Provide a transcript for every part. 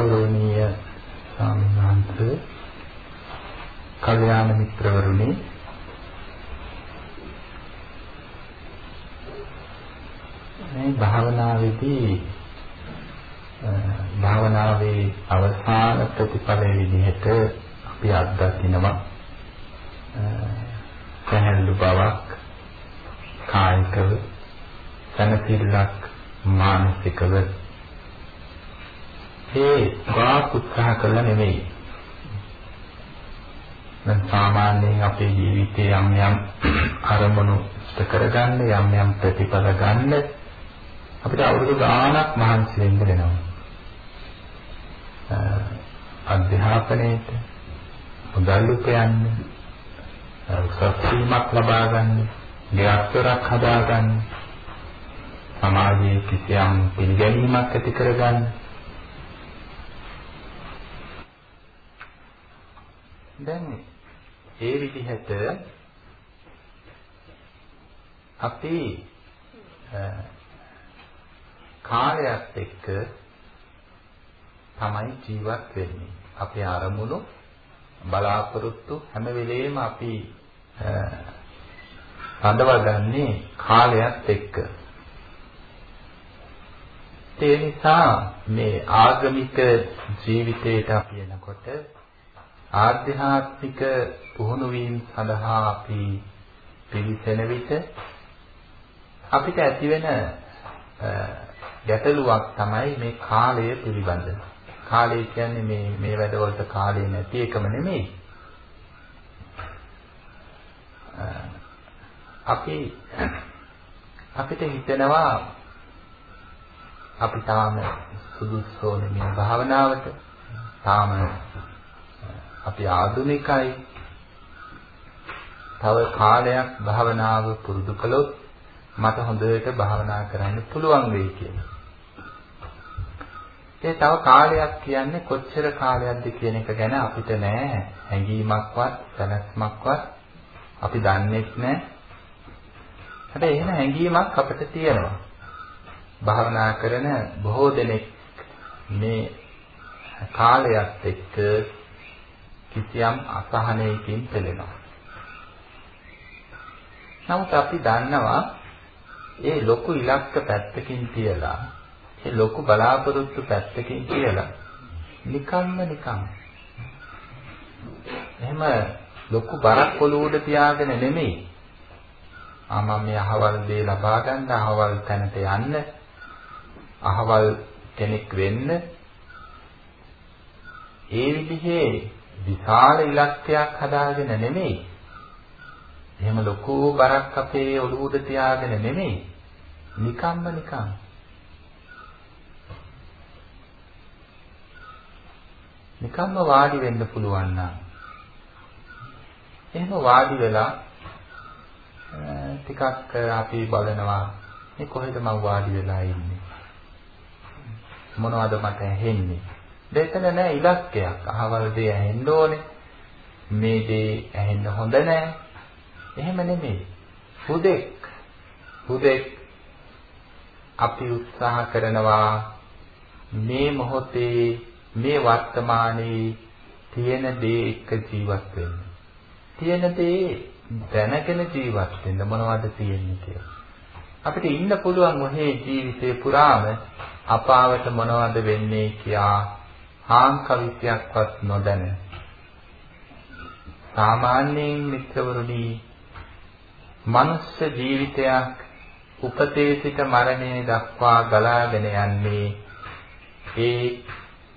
ගෞරවනීය ස්වාමීන් වහන්සේ කල්යාණ මිත්‍රවරුනි මේ භාවනාවේදී භාවනාවේ අවසාන ප්‍රතිඵලයේ විදිහට අපි අත්දකිනවා. සැහැල්ලු බවක් කායිකව සනතිල්ලක් මානසිකව ඒ වාක් උත්සාහ කළා නෙමෙයි දැන් සාමාන්‍යයෙන් අපේ ජීවිතයේ යම් යම් අරමුණු ඉෂ්ට කරගන්න යම් යම් ප්‍රතිඵල ගන්න අපිට අවුරුදු ගාණක් මහන්සි වෙන්න වෙනවා. අධ්‍යාපනයේට මුදල් උපයන්න සත්‍යීමක් ලබා ගන්න, ගෙවස්තරක් හදා ගන්න, සමාජයේ කිසියම් පිළිගැනීමක් ඇති කරගන්න. දැන් ඒ විදිහට අපි කාලයත් එක්ක තමයි ජීවත් වෙන්නේ. අපේ අරමුණු බලාපොරොත්තු හැම වෙලෙම අපි රඳවගන්නේ කාලයත් එක්ක. ඒ නිසා මේ ආගමික ජීවිතයට අපි එනකොට ආධ්‍යාත්මික පුහුණු වීම සඳහා අපි පිළිසෙන විට අපිට ඇතිවෙන ගැටලුවක් තමයි මේ කාලය පිළිබඳ. කාලය කියන්නේ මේ මේ වැඩවලට කාලය නැති එකම නෙමෙයි. අපි අපිට හිතෙනවා අපි තාම සුදුස්සෝනේ මේ භාවනාවට තාම අපි ආධුනිකයි තව කාලයක් භාවනාව පුරුදු කළොත් මට හොඳට භාවනා කරන්න පුළුවන් වෙයි කියලා. ඒ තව කාලයක් කියන්නේ කොච්චර කාලයක්ද කියන එක ගැන අපිට නෑ හැඟීමක්වත් දැනස්මක්වත් අපි දන්නේ නැහැ. හැබැයි එහෙම හැඟීමක් අපිට තියෙනවා. භාවනා කරන බොහෝ දෙනෙක් මේ කාලයත් එක්ක කිසියම් අසහනයකින් පෙළෙනවා. නමුත් අපි දන්නවා ඒ ලොකු ඉලක්ක පැත්තකින් තියලා ඒ ලොකු බලාපොරොත්තු පැත්තකින් තියලා නිකම්ම නිකම් එහෙම ලොකු බරක් ඔලුවට තියාගෙන නෙමෙයි ආ මම මේ අහවල් දේ ලබා ගන්න අහවල් තැනට යන්න අහවල් කෙනෙක් වෙන්න ඒ විදිහේ විශාල ඉලක්කයක් හදාගෙන නෙමෙයි. එහෙම ලොකු බරක් අපේ ඔළුවට තියාගෙන නෙමෙයි. නිකම්ම නිකම්. නිකම්ම වාඩි වෙන්න පුළුවන් නම්. එහෙම වාඩි වෙලා ටිකක් අපි බලනවා මේ කොහෙද මම වාඩි වෙලා ඉන්නේ. මොනවද මට ඇහෙන්නේ? දෙතන නෑ ඉලක්කයක් අහවල් දේ ඇහෙන්න ඕනේ මේ දේ ඇහෙන්න හොඳ නෑ එහෙම නෙමෙයි හුදෙක් හුදෙක් අපි උත්සාහ කරනවා මේ මොහොතේ මේ වර්තමානයේ තියෙන දේ එක්ක ජීවත් වෙන්න. තියෙන දේ දැනගෙන ජීවත් වෙන්න මොනවද තියෙන්නේ කියලා. අපිට ඉන්න පුළුවන් මොහේ ජීවිතේ පුරාම අපාවට මොනවද වෙන්නේ කියා හාංකවිත්‍යක්වත් නොදැන. සාමාන්‍යයෙන් මිත්‍රවරුනි මනුෂ්‍ය ජීවිතයක් උපතේ සිට මරණය දක්වා ගලාගෙන යන්නේ ඒ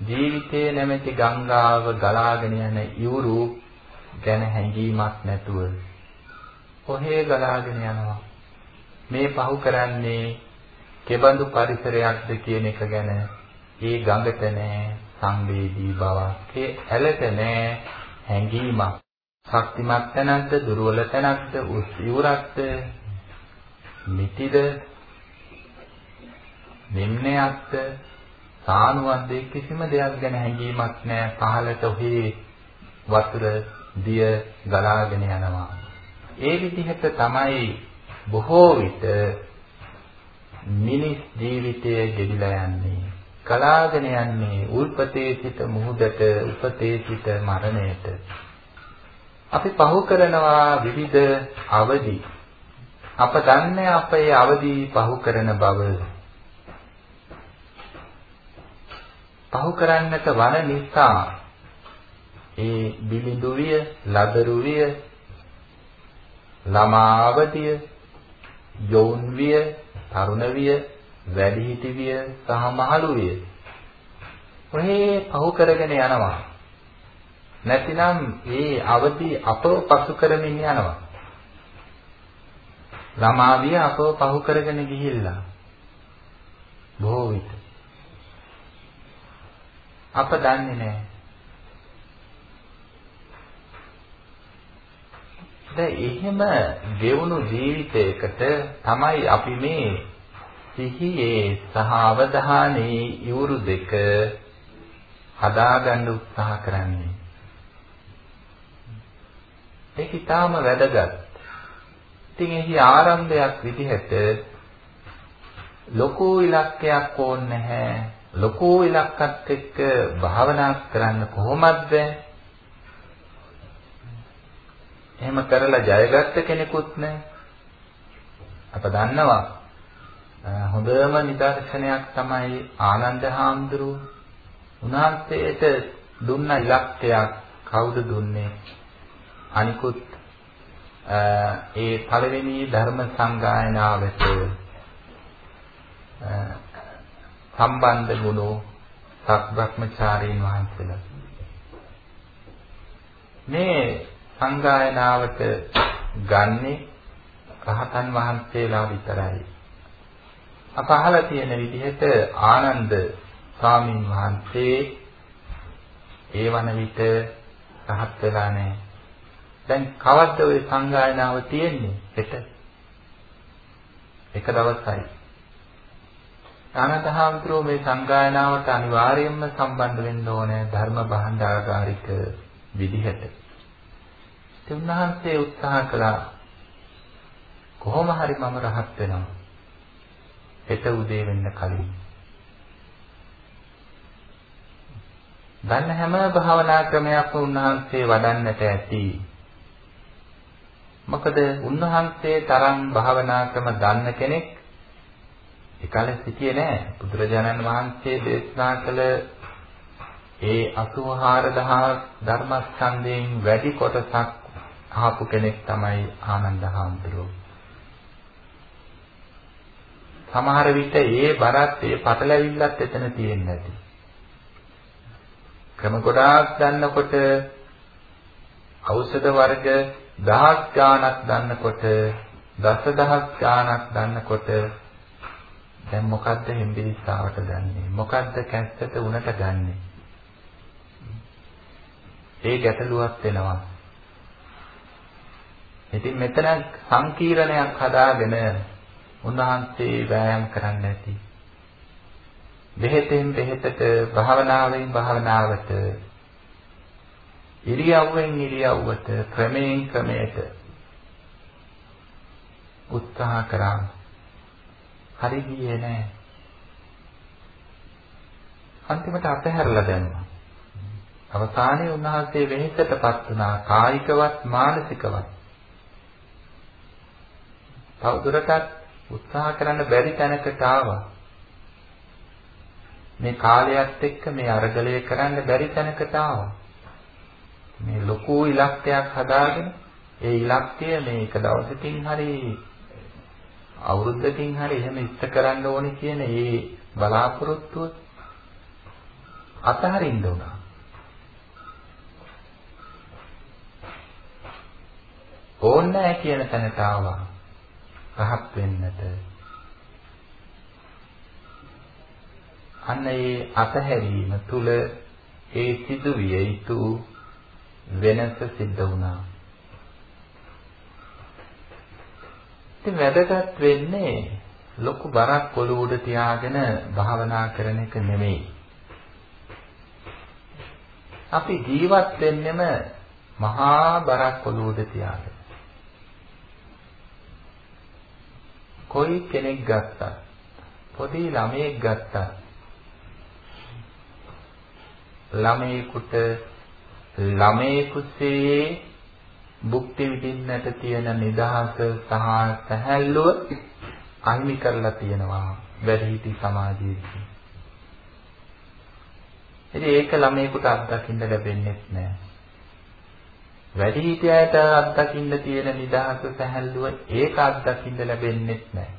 ජීවිතයේ නැමැති ගංගාව ගලාගෙන යන ඉවුරු ගැන හැඟීමක් නැතුව. කොහේ ගලාගෙන යනවා? මේ පහු කරන්නේ කෙබඳු පරිසරයක්ද කියන එක ගැන ඒ ගඟට නෑ. සංවේදී බවක් ඒ ඇලට නෑ. හැඟීමක් ශක්තිමත් තැනක්ද දුර්වල තැනක්ද උස් ඉවුරක්ද මිටිද නිම්නයක්ද? සානුවද්ද කිසිම දෙයක් ගැන හැඟීමක් නැහැ පහළට ඔහේ වතුර දිය ගලාගෙන යනවා. ඒ විදිහට තමයි බොහෝ විට මිනිස් ජීවිතය ගෙවිලා යන්නේ. ගලාගෙන යන්නේ උල්පතේ සිට මුහුදට උපතේ සිට මරණයට. අපි පහු කරනවා විවිධ අවදි. අප දන්නේ අපේ අවදි පහු කරන බව. පහු කරන්නට වන නිසා ඒ බිලිඳු විය ලදරු විය ළමා අවදිය යෝන් විය තරුණ විය වැඩිහිටි විය සහ මහලු විය. ඔහේ පහු කරගෙන යනවා. නැතිනම් ඒ අවදි අපව පසු කරමින් යනවා. ළමා විය අපව පහු කරගෙන ගිහිල්ලා බොහෝ විට අප දන්නේ නැහැ. දැන් එහෙම ගෙවුණු ජීවිතයකට තමයි අපි මේ සිහියේ සහ අවධානයේ යුරු දෙක හදාගන්න උත්සාහ කරන්නේ. ඒක ඊටාම වැදගත්. ඉතින් එහි ආරම්භයක් විදිහට ලොකු ඉලක්කයක් ඕනේ නැහැ. ලොකු ඉලක්කත් එක්ක භාවනා කරන්න කොහොමද? එහෙම කරලා ජයගත්ත කෙනෙකුත් නැහැ. අප දන්නවා හොඳම නිදර්ශනයක් තමයි ආනන්ද හාමුදුරුවෝ. උන්වහන්සේට දුන්න ඉලක්කයක් කවුද දුන්නේ? අනිකුත් ඒ පළවෙනි ධර්ම සංගායනාවට සම්බන්ධ වුණු සත්‍බ්‍රහ්මචාරීන් වහන්සේලා මේ සංගායනාවට ගන්නේ රහතන් වහන්සේලා විතරයි අප අහලා තියෙන විදිහට ආනන්ද ස්වාමීන් වහන්සේ ඒ වන විට රහත් වෙලා නැහැ. දැන් කවද්ද ওই සංගායනාව තියෙන්නේ? හෙට. එක දවසයි. ආනන්දහාමුදුරුවෝ මේ සංගායනාවට අනිවාර්යයෙන්ම සම්බන්ධ වෙන්න ඕනේ ධර්ම භාණ්ඩාගාරික විදිහට. උන්වහන්සේ උත්සාහ කළා කොහොම හරි මම රහත් වෙනවා. හෙට උදේ වෙන්න කලින්. දන්න හැම භාවනා ක්‍රමයක්ම උන්වහන්සේ වඩන්නට ඇති. මොකද උන්වහන්සේ තරම් භාවනා ක්‍රම දන්න කෙනෙක් එකල සිටියේ නැහැ. බුදුරජාණන් වහන්සේ දේශනා කළ ඒ 84000 ධර්මස්කන්ධයෙන් වැඩි කොටසක් අහපු කෙනෙක් තමයි ආනන්ද හාමුදුරුවෝ. සමහර විට ඒ බරත් ඒ පටලැවිල්ලත් එතන තියෙන්නේ නැති. ක්‍රම ගොඩාක් දන්නකොට ඖෂධ වර්ග දහස් ගාණක් දන්නකොට දසදහස් ගාණක් දන්නකොට දැන් මොකද්ද හෙම්බිරිස්සාවට ගන්නෙ? මොකද්ද කැස්සට උනට ගන්නෙ? ඒ ගැටලුවක් වෙනවා ඉතින් මෙතන සංකීර්ණයක් හදාගෙන උන්වහන්සේ වෑයම් කරන්න ඇති. බෙහෙතෙන් බෙහෙතට භාවනාවෙන් භාවනාවට ඉරියව්වෙන් ඉරියව්වට ක්‍රමයෙන් ක්‍රමයට උත්සාහ කරා. හරි ගියේ නෑ. අන්තිමට අපහැරලා දැම්මා. අවසානයේ උන්වහන්සේ වෙහෙසටපත් වුණා කායිකවත් මානසිකවත්. තවදුරටත් උත්සාහ කරන්න බැරි තැනකට ආවා. මේ කාලයත් එක්ක මේ අරගලය කරන්න බැරි තැනකට ආවා. මේ ලොකු ඉලක්කයක් හදාගෙන ඒ ඉලක්කය මේ එක දවසකින් හරි අවුරුද්දකින් හරි එහෙම ඉෂ්ට කරන්න ඕනේ කියන ඒ බලාපොරොත්තුව අතහරින්න උනා. ඕන්නෑ කියන තැනට ආවා. රහත් වෙන්නට අන්න ඒ අතහැරීම තුල ඒ සිදුවිය යුතු වෙනස සිද්ධ වුණා. ඉතින් වැදගත් වෙන්නේ ලොකු බරක් ඔලුව උඩ තියාගෙන භාවනා කරන එක නෙමෙයි. අපි ජීවත් වෙන්නෙම මහා බරක් ඔලුව උඩ තියාගෙන. කොයි කෙනෙක් ගත්තත් පොඩි ළමයෙක් ගත්තත් ළමයෙකුට ළමයෙකුසේ භුක්ති විඳින්නට තියෙන නිදහස සහ සැහැල්ලුව අහිමි කරලා තියෙනවා වැඩිහිටි සමාජයේදී. ඉතින් ඒක ළමයෙකුට අත්දකින්න ලැබෙන්නේ නැහැ. වැඩිහිටියන්ට අත්දකින්න තියෙන නිදහස සැහැල්ලුව ඒක අත්දකින්න ලැබෙන්නේ නැහැ.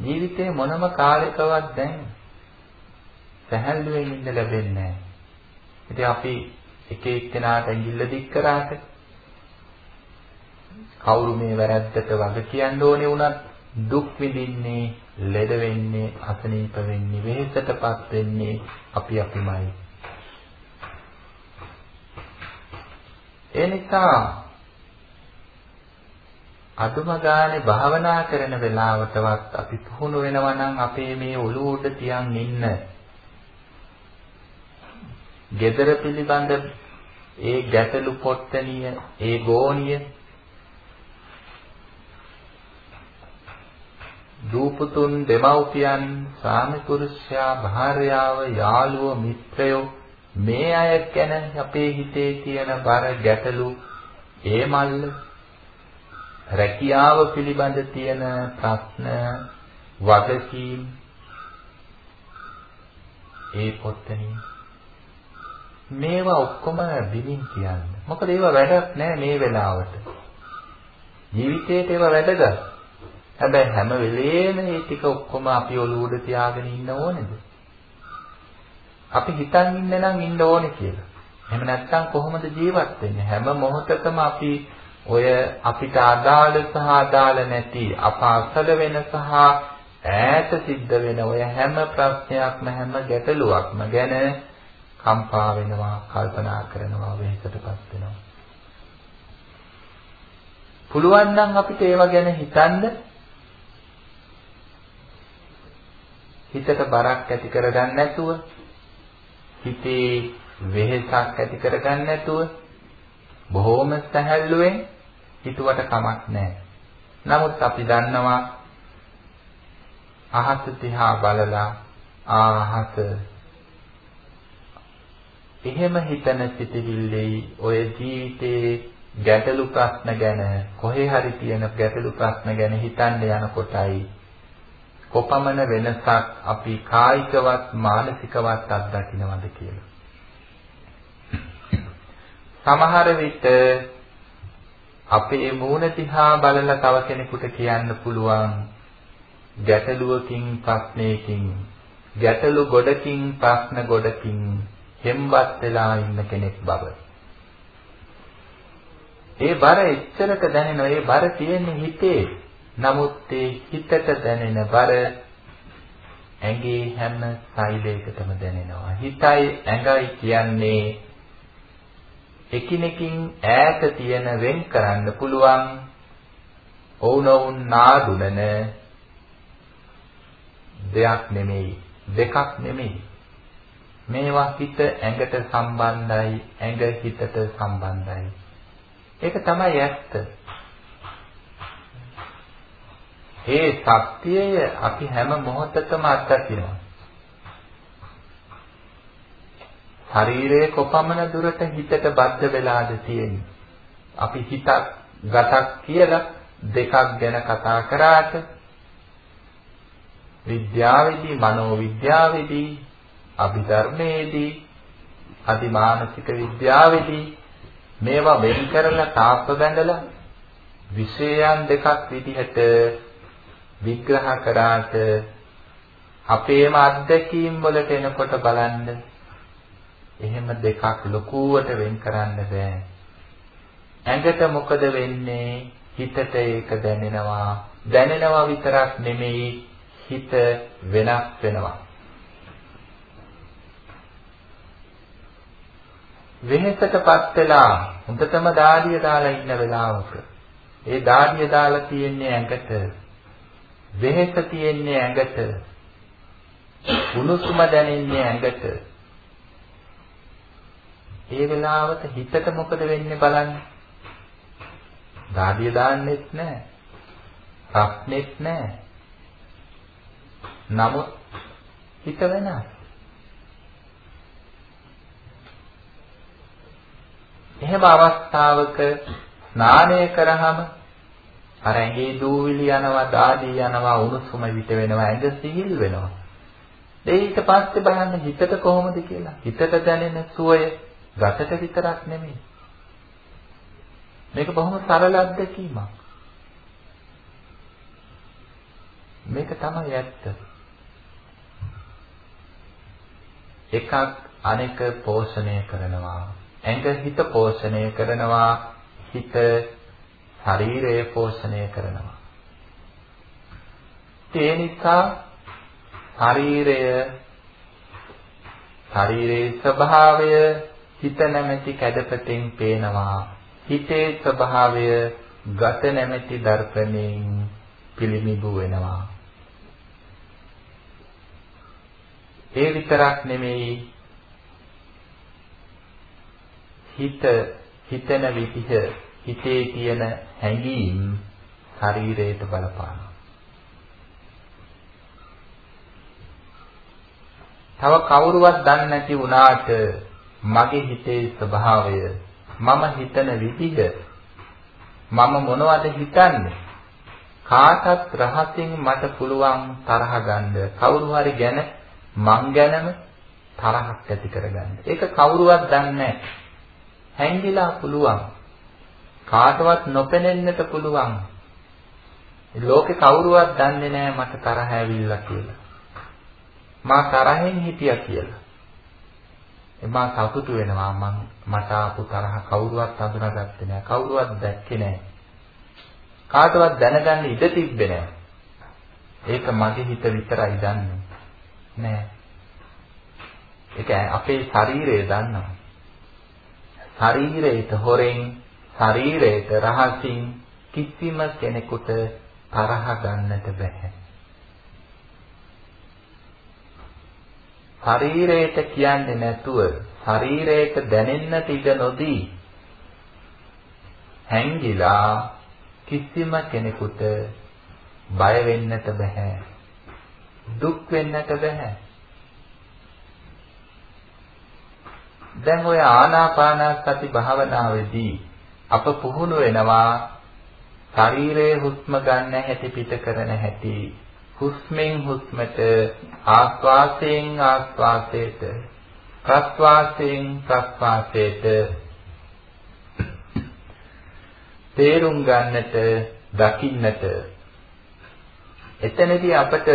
ජීවිතේ මොනම කාලයකවත් දැන් සැහැල්ලුවෙන් ඉන්න ලැබෙන්නේ නැහැ. ඉතින් අපි එක එක්කෙනාට ඇඟිල්ල දික් කරාට කවුරු මේ වැරද්දට වග කියන්න ඕනේ වුණත් දුක් විඳින්නේ, ලෙඩ වෙන්නේ, අසනීප වෙන්නේ, වෙහෙසටපත් වෙන්නේ අපි අපිමයි. ඒ නිසා අදුම ගානේ භාවනා කරන වෙලාවටවත් අපි පුහුණු වෙනවා නම් අපේ මේ ඔළුව උඩ තියන් ඉන්න gedara පිළිබඳ ඒ ගැටලු පොත්තනිය ඒ ගෝණිය දූපතුන් දෙමව්පියන් සාමි පුරුෂයා භාර්යාව යාළුවෝ මිත්‍රයෝ මේ අය ගැන අපේ හිතේ තියෙන බර ගැටලු ඒ මල්ල රැකියාව පිළිබඳ තියෙන ප්‍රශ්න වගකීම් ඒ පොත්තනේ මේවා ඔක්කොම බිමින් කියන්නේ. මොකද ඒවා වැඩක් නෑ මේ වෙලාවට. ජීවිතේට ඒවා වැදගත්. හැබැයි හැම වෙලේම මේ ටික ඔක්කොම අපි ඔලුව උඩ තියාගෙන ඉන්න ඕනේද? අපි හිතන් ඉන්න නම් ඉන්න ඕනේ කියලා. එහෙම නැත්නම් කොහොමද ජීවත් වෙන්නේ? හැම මොහොතකම අපි ඔය අපිට අදාළ සහ අදාළ නැති අපාසල වෙන සහ ඈත සිද්ධ වෙන ඔය හැම ප්‍රශ්නයක්ම හැම ගැටලුවක්ම ගැන කම්පා වෙනවා කල්පනා කරනවා වෙහෙසටපත් වෙනවා පුළුවන් නම් අපිට ඒව ගැන හිතන්න හිතට බරක් ඇති කරගන්න නැතුව හිතේ වෙහෙසක් ඇති කරගන්න නැතුව බොහොම සැහැල්ලුවෙන් හිතුවට කමක් නැහැ. නමුත් අපි දන්නවා අහස දිහා බලලා ආහස එහෙම හිතන සිටිවිල්ලේ ඔය ජීවිතේ ගැටලු ප්‍රශ්න ගැන කොහේ හරි තියෙන ගැටලු ප්‍රශ්න ගැන හිතන්න යනකොටයි කොපමණ වෙනසක් අපි කායිකවත් මානසිකවත් අත්දකින්නවද කියලා. සමහර විට අපේ මූණ දිහා බලලා තව කෙනෙකුට කියන්න පුළුවන් ගැටලුවකින් ප්‍රශ්නයකින් ගැටලු ගොඩකින් ප්‍රශ්න ගොඩකින් හෙම්බත් වෙලා ඉන්න කෙනෙක් බව. ඒ බර එච්චරට දැනෙන ඒ බර තියෙන්නේ හිතේ. නමුත් ඒ හිතට දැනෙන බර ඇඟේ හැම සෛලයකටම දැනෙනවා. හිතයි ඇඟයි කියන්නේ එකිනෙකින් ඈත තියෙන වෙන් කරන්න පුළුවන් ඔවුනොවුන් නාදුනන දෙයක් නෙමෙයි දෙකක් නෙමෙයි. මේවා හිත ඇඟට සම්බන්ධයි ඇඟ හිතට සම්බන්ධයි. ඒක තමයි ඇත්ත. ඒ සත්‍යය අපි හැම මොහොතකම අත්දකිනවා ශරීරයේ කොපමණ දුරට හිතට බද්ධ වෙලාද තියෙන්නේ. අපි හිතක් ගතක් කියලා දෙකක් ගැන කතා කරාට විද්‍යාවේදී මනෝ විද්‍යාවේදී අභිධර්මයේදී අධිමානසික විද්‍යාවේදී මේවා වෙන් කරලා තාප්ප බැඳලා විෂයයන් දෙකක් විදිහට විග්‍රහ කරාට අපේම අත්දැකීම් වලට එනකොට බලන්න එහෙම දෙකක් ලොකුවට වෙන් කරන්න බෑ. ඇඟට මොකද වෙන්නේ? හිතට ඒක දැනෙනවා. දැනෙනවා විතරක් නෙමෙයි හිත වෙනස් වෙනවා. වෙහෙසටපත් වෙලා හොඳටම දාඩිය දාලා ඉන්න වෙලාවක ඒ දාඩිය දාලා තියෙන්නේ ඇඟට වෙහෙස තියෙන්නේ ඇඟට. උණුසුම දැනෙන්නේ ඇඟට. ඒ වෙලාවට හිතට මොකද වෙන්නේ බලන්න. දාඩිය දාන්නෙත් නැහැ. රක්නෙත් නැහැ. නමුත් හිත වෙනස්. එහෙම අවස්ථාවක ස්නානය කරාම අර ඇඟේ දූවිලි යනවා, දාඩි යනවා, උණුසුම විත වෙනවා, ඇඟ සිහිල් වෙනවා. ඒ ඊට පස්සේ බලන්න හිතට කොහොමද කියලා. හිතට දැනෙන සුවය ගතට විතරක් නෙමෙයි. මේක බොහොම සරල අත්දැකීමක්. මේක තමයි ඇත්ත. එකක් අනෙක පෝෂණය කරනවා. ඇඟ හිත පෝෂණය කරනවා. හිත ශරීරය පෝෂණය කරනවා. ඒ නිසා ශරීරය ශරීරයේ ස්වභාවය හිත නැමැති කැඩපතෙන් පේනවා. හිතේ ස්වභාවය ගත නැමැති දර්පණයෙන් පිළිමිබු වෙනවා. ඒ විතරක් නෙමෙයි හිත හිතන විදිහ හිතේ තියෙන හැඟීම් ශරීරයට බලපානවා. තව කවුරුවත් දන්නේ නැති වුණාට මගේ හිතේ ස්වභාවය මම හිතන විදිහ මම මොනවද හිතන්නේ කාටත් රහසින් මට පුළුවන් තරහ ගන්න කවුරු හරි ගැන මං ගැනම තරහක් ඇති කරගන්න. ඒක කවුරුවත් දන්නේ නැහැ. හැංගිලා පුළුවන්. කාටවත් නොපෙනෙන්නට පුළුවන්. ලෝකේ කවුරුවත් දන්නේ නැහැ මට තරහ ඇවිල්ලා කියලා. මා තරහෙන් හිටියා කියලා. එමා සතුටු වෙනවා මං මට ආපු තරහ කවුරුවත් හඳුනාගත්තේ නැහැ. කවුරුවත් දැක්කේ නැහැ. කාටවත් දැනගන්න ඉඩ තිබ්බේ නැහැ. ඒක මගේ හිත විතරයි දන්නේ. නෑ. ඒක අපේ ශරීරය දන්නවා. ශරීරයට හොරෙන් ශරීරයට රහසින් කිසිම කෙනෙකුට තරහ ගන්නට බෑ. ශරීරයට කියන්නේ නැතුව ශරීරයට දැනෙන්නට ඉඩ නොදී හැංගිලා කිසිම කෙනෙකුට බය වෙන්නට බෑ දුක් වෙන්නට බෑ දැන් ඔය ආනාපානසති භාවනාවේදී අප පුහුණු වෙනවා. ශරීරයේ හුස්ම ගන්න හැටි පිට කරන හැටි හුස්මෙන් හුස්මට ආස්වාසයෙන් ආස්වාසයට ප්‍රස්වාසයෙන් ප්‍රස්වාසයට තේරුම් ගන්නට දකින්නට. එතනදී අපට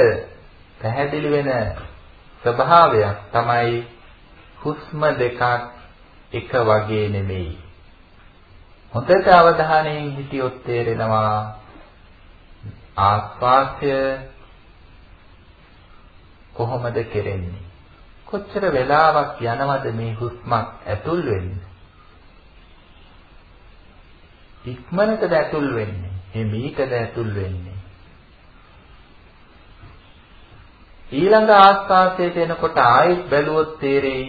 පැහැදිලි වෙන ස්වභාවයක් තමයි හුස්ම දෙකක් එක වගේ නෙමෙයි. හොඳට අවධානයෙන් හිටියොත් තේරෙනවා ආස්වාස්ය කොහොමද කෙරෙන්නේ? කොච්චර වෙලාවක් යනවද මේ හුස්මක් ඇතුල් වෙන්නේ? ඉක්මනටද ඇතුල් වෙන්නේ? හිමීටද ඇතුල් වෙන්නේ? ඊළඟ ආස්වාසයට එනකොට ආයෙත් බැලුවොත් තේරෙයි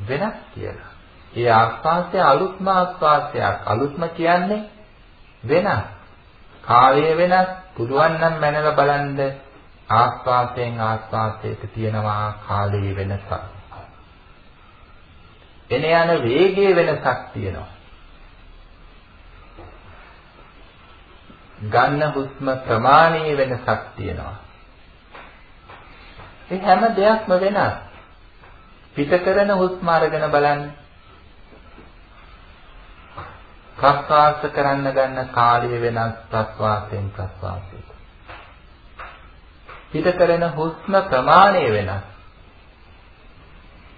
වෙනස් කියලා. ඒ ආස්වාසය අලුත්ම ආස්වාසයක්. අලුත්ම කියන්නේ වෙනස්. කාලය වෙනස්. පුළුවන් නම් මනලා බලන්න ආස්වාසයෙන් ආස්වාසයට තියෙනවා කාලයේ වෙනසක්. එන යන වේගයේ වෙනසක් තියෙනවා. ගන්න හුස්ම ප්‍රමාණයේ වෙනසක් තියෙනවා. ඒ හැම දෙයක්ම වෙනස්. පිට කරන හුස්ම අරගෙන බලන්න. ප්‍රස්වාස කරන්න ගන්න කාලය වෙනස් ප්‍රස්වාසයෙන් ප්‍රස්වාසයට. පිට කරන හුස්ම ප්‍රමාණය වෙනස්.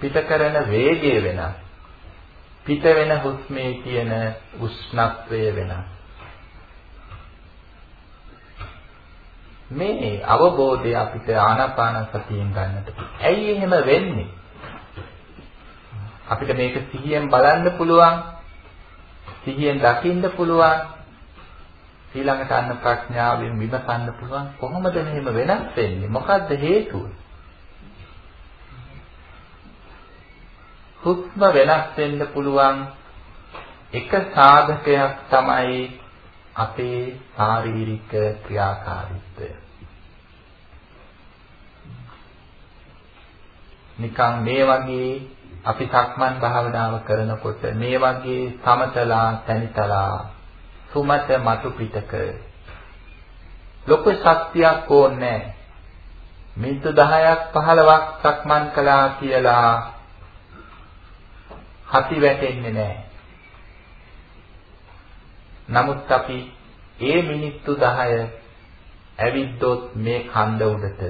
පිට කරන වේගය වෙනස්. පිට වෙන හුස්මේ තියෙන උෂ්ණත්වය වෙනස්. මේ අවබෝධය අපිට ආනාපාන සතියෙන් ගන්නට. ඇයි එහෙම වෙන්නේ? අපිට මේක සිහියෙන් බලන්න පුළුවන්. සිහියෙන් දකින්න පුළුවන්. ඊළඟට අන්න ප්‍රඥාවෙන් විමසන්න පුළුවන් කොහොමද මෙහෙම වෙනස් වෙන්නේ? මොකද්ද හේතුව? හුස්ම වෙනස් වෙන්න පුළුවන් එක සාධකයක් තමයි අපේ ශාරීරික ක්‍රියාකාරීත්වය. නිකන් මේ වගේ අපි සක්මන් භාවනාව කරනකොට මේ වගේ සමතලා තනිතලා සුමත මතු පිටක ලොකු ශක්තියක් ඕනේ මිනිත්තු 10ක් 15ක් සක්මන් කළා කියලා හති වැටෙන්නේ නැහැ. නමුත් අපි ඒ මිනිත්තු 10 ඇවිද්දොත් මේ කන්ද උඩට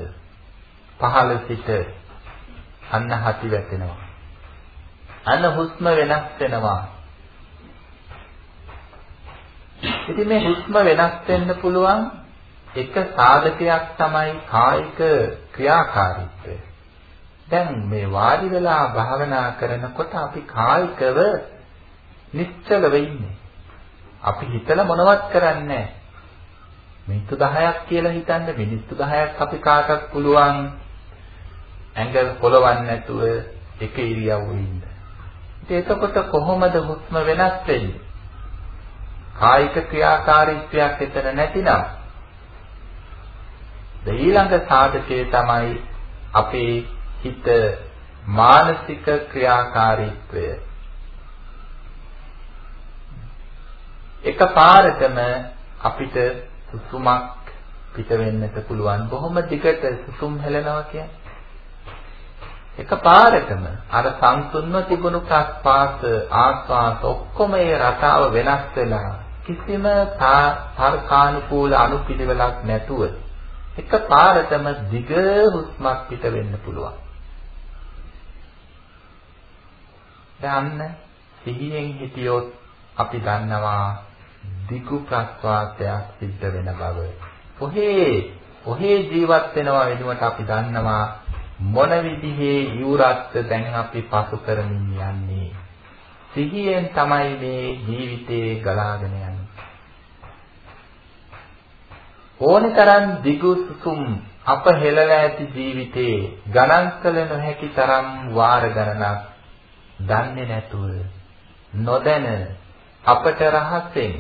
පහළ සිට අන්න හති වැටෙනවා. අන්න හුස්ම වෙනස් වෙනවා. ඉතින් මේ හුස්ම වෙනස් වෙන්න පුළුවන් එක සාධකයක් තමයි කායික ක්‍රියාකාරීත්වය. දැන් මේ වාඩි වෙලා භාවනා කරනකොට අපි කායිකව නිශ්චලව ඉන්නේ. අපි හිතලා මොනවත් කරන්නේ නැහැ. මිනිත්තු 10ක් කියලා හිතන්න මිනිත්තු 10ක් අපි කාටත් පුළුවන් ඇඟ පොළවන්නේ නැතුව එක ඉරියව්වේ ඉන්න. ඉතින් එතකොට කොහොමද හුස්ම වෙනස් වෙන්නේ? කායික ක්‍රියාකාරීත්වයක් එතන නැතිනම්? ඊළඟ සාධකයේ තමයි අපේ හිත මානසික ක්‍රියාකාරීත්වය. එකපාරටම අපිට සුසුමක් පිට වෙන්නට පුළුවන්. බොහොම දිගට සුසුම් හැලෙනවා කියන්නේ. එකපාරටම අර සංසුන්ව තිබුණු ප්‍රස්පාස ආස්වාස ඔක්කොම ඒ රටාව වෙනස් වෙලා කිසිම තර්කානුකූල අනුපිළිවෙලක් නැතුව එක පාරටම දිග හුස්මක් පිට වෙන්න පුළුවන්. දැන් සිහියෙන් හිටියොත් අපි දන්නවා දිගු ප්‍රස්වාසයක් සිද්ධ වෙන බව. ඔහේ ඔහේ ජීවත් වෙනවා වෙනුවට අපි දන්නවා මොන විදිහේ යුරත්ද දැන් අපි පසු කරමින් යන්නේ. සිහියෙන් තමයි මේ ජීවිතේ ගලාගෙන යන්නේ. ඕනතරම් දිගු සුසුම් අප හෙළලා ඇති ජීවිතේ ගණන් කළ නොහැකි තරම් වාර ගණනක් දන්නේ නැතුව නොදැන අපට රහසෙන්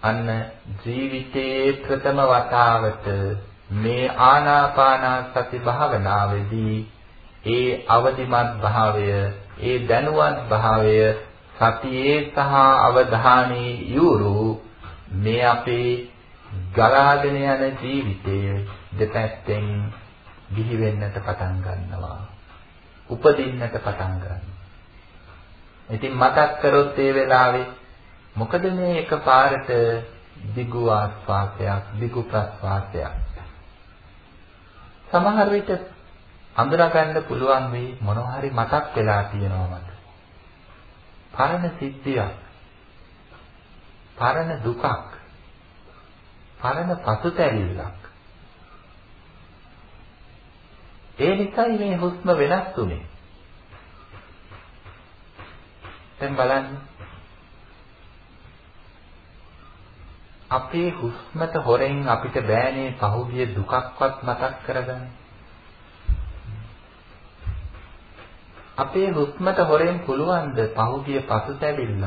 අන්න ජීවිතයේ ප්‍රථම වතාවට මේ ආනාපානසති භාවනාවේදී ඒ අවදිමත් භාවය ඒ දැනුවත් භාවය සතියේ සහ අවධානයේ යුරු මේ අපේ ගලාගෙන යන ජීවිතයේ දෙපැත්තෙන් ගිහි වෙන්නට පටන් ගන්නවා. උපදින්නට පටන් ගන්නවා. ඉතින් මතක් කරොත් ඒ වෙලාවේ මොකද මේ එකපාරට දිගු ආස්වාසයක් දිගු ප්‍රස්වාසයක් සමහර විට අඳුරා ගන්න පුළුවන් වෙයි මොනවා හරි මතක් වෙලා තියෙනවා මට. පරණ සිද්ධියක් පරණ දුකක් පරණ පසුතැවිල්ලක්. ඒ නිසායි මේ හුස්ම වෙනස් වුනේ දැන් බලන්න. අපේ හුස්මට හොරෙන් අපිට බෑනේ පහුගිය දුකක්වත් මතක් කරගන්න අපේ හුස්මට හොරෙන් පුළුවන්ද පහුගිය පසුතැවිල්ල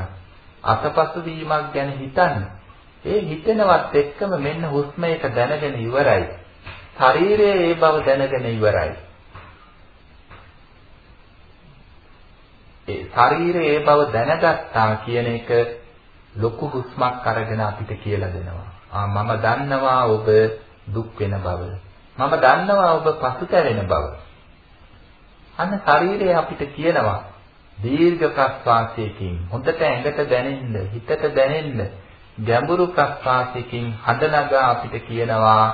අතපසු වීමක් ගැන හිතන්න. ඒ හිතෙනවත් එක්කම මෙන්න හුස්ම එක දැනගෙන ඉවරයි. ශරීරයේ ඒ බව දැනගෙන ඉවරයි. ඒ ශරීරයේ ඒ බව දැනගත්තා කියන එක ලොකු හුස්මක් අරගෙන අපිට කියලා දෙනවා. ආ මම දන්නවා ඔබ දුක් වෙන බව. මම දන්නවා ඔබ පසුතැවෙන බව. අන්න ශරීරය අපිට කියනවා දීර්ඝ ප්‍රස්වාසයකින් හොඳට ඇඟට දැනෙන්න හිතට දැනෙන්න ගැඹුරු ප්‍රස්වාසයකින් හදනගා අපිට කියනවා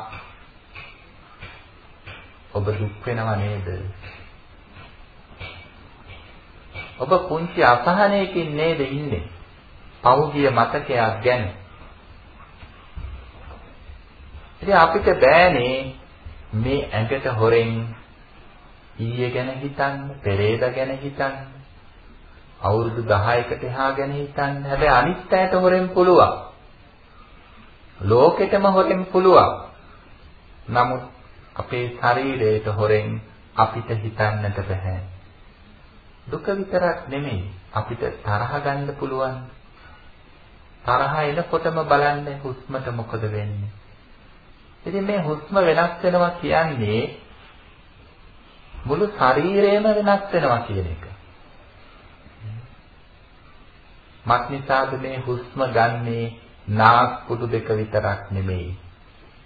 ඔබ දුක් වෙනව නේද ඔබ පුංචි අසහනයකින් නේද ඉන්නේ පෞගිය මතකයක් ගැන ඉතින් අපිට බෑනේ මේ ඇඟට හොරෙන් ඊයේ ගැන හිතන්න, පෙරේද ගැන හිතන්න, අවුරුදු 10කට එහා ගැන හිතන්න. හැබැයි අනිත් අයට හොරෙන් පුළුවන්. ලෝකෙටම හොරෙන් පුළුවන්. නමුත් අපේ ශරීරයට හොරෙන් අපිට හිතන්නට බෑ. දුක විතරක් නෙමෙයි අපිට තරහ ගන්න පුළුවන්. තරහ එනකොටම බලන්න හුස්මට මොකද වෙන්නේ. ඉතින් මේ හුස්ම වෙනස් වෙනවා කියන්නේ මුළු ශරීරයම වෙනස් වෙනවා කියන එක. මක්නිසාද මේ හුස්ම ගන්නේ නාස් පුඩු දෙක විතරක් නෙමෙයි.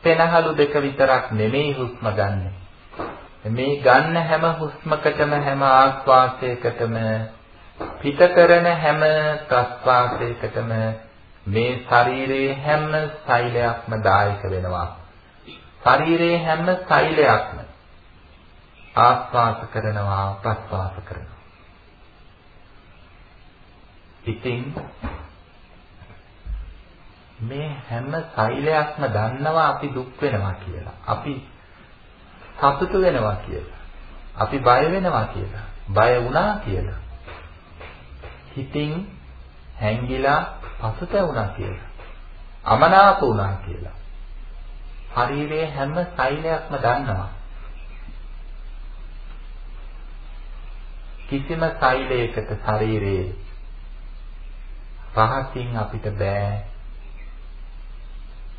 පෙනහළු දෙක විතරක් නෙමෙයි හුස්ම ගන්නෙ. මේ ගන්න හැම හුස්මකටම හැම ආස්වාසයකටම පිට කරන හැම ප්‍රස්වාසයකටම මේ ශරීරයේ හැම සෛලයක්ම දායක වෙනවා. ශරීරයේ හැම සෛලයක්ම ආස්වාස කරනවා ප්‍රස්වාස කරනවා. ඉතින් මේ හැම සෛලයක්ම දන්නවා අපි දුක් වෙනවා කියලා. අපි සතුටු වෙනවා කියලා. අපි බය වෙනවා කියලා. බය වුණා කියලා. හිතින් හැංගිලා පසුතැවුණා කියලා. අමනාප වුණා කියලා. ශරීරයේ හැම සෛලයක්ම දන්නවා. කිසිම සෛලයකට ශරීරයේ පහකින් අපිට බෑ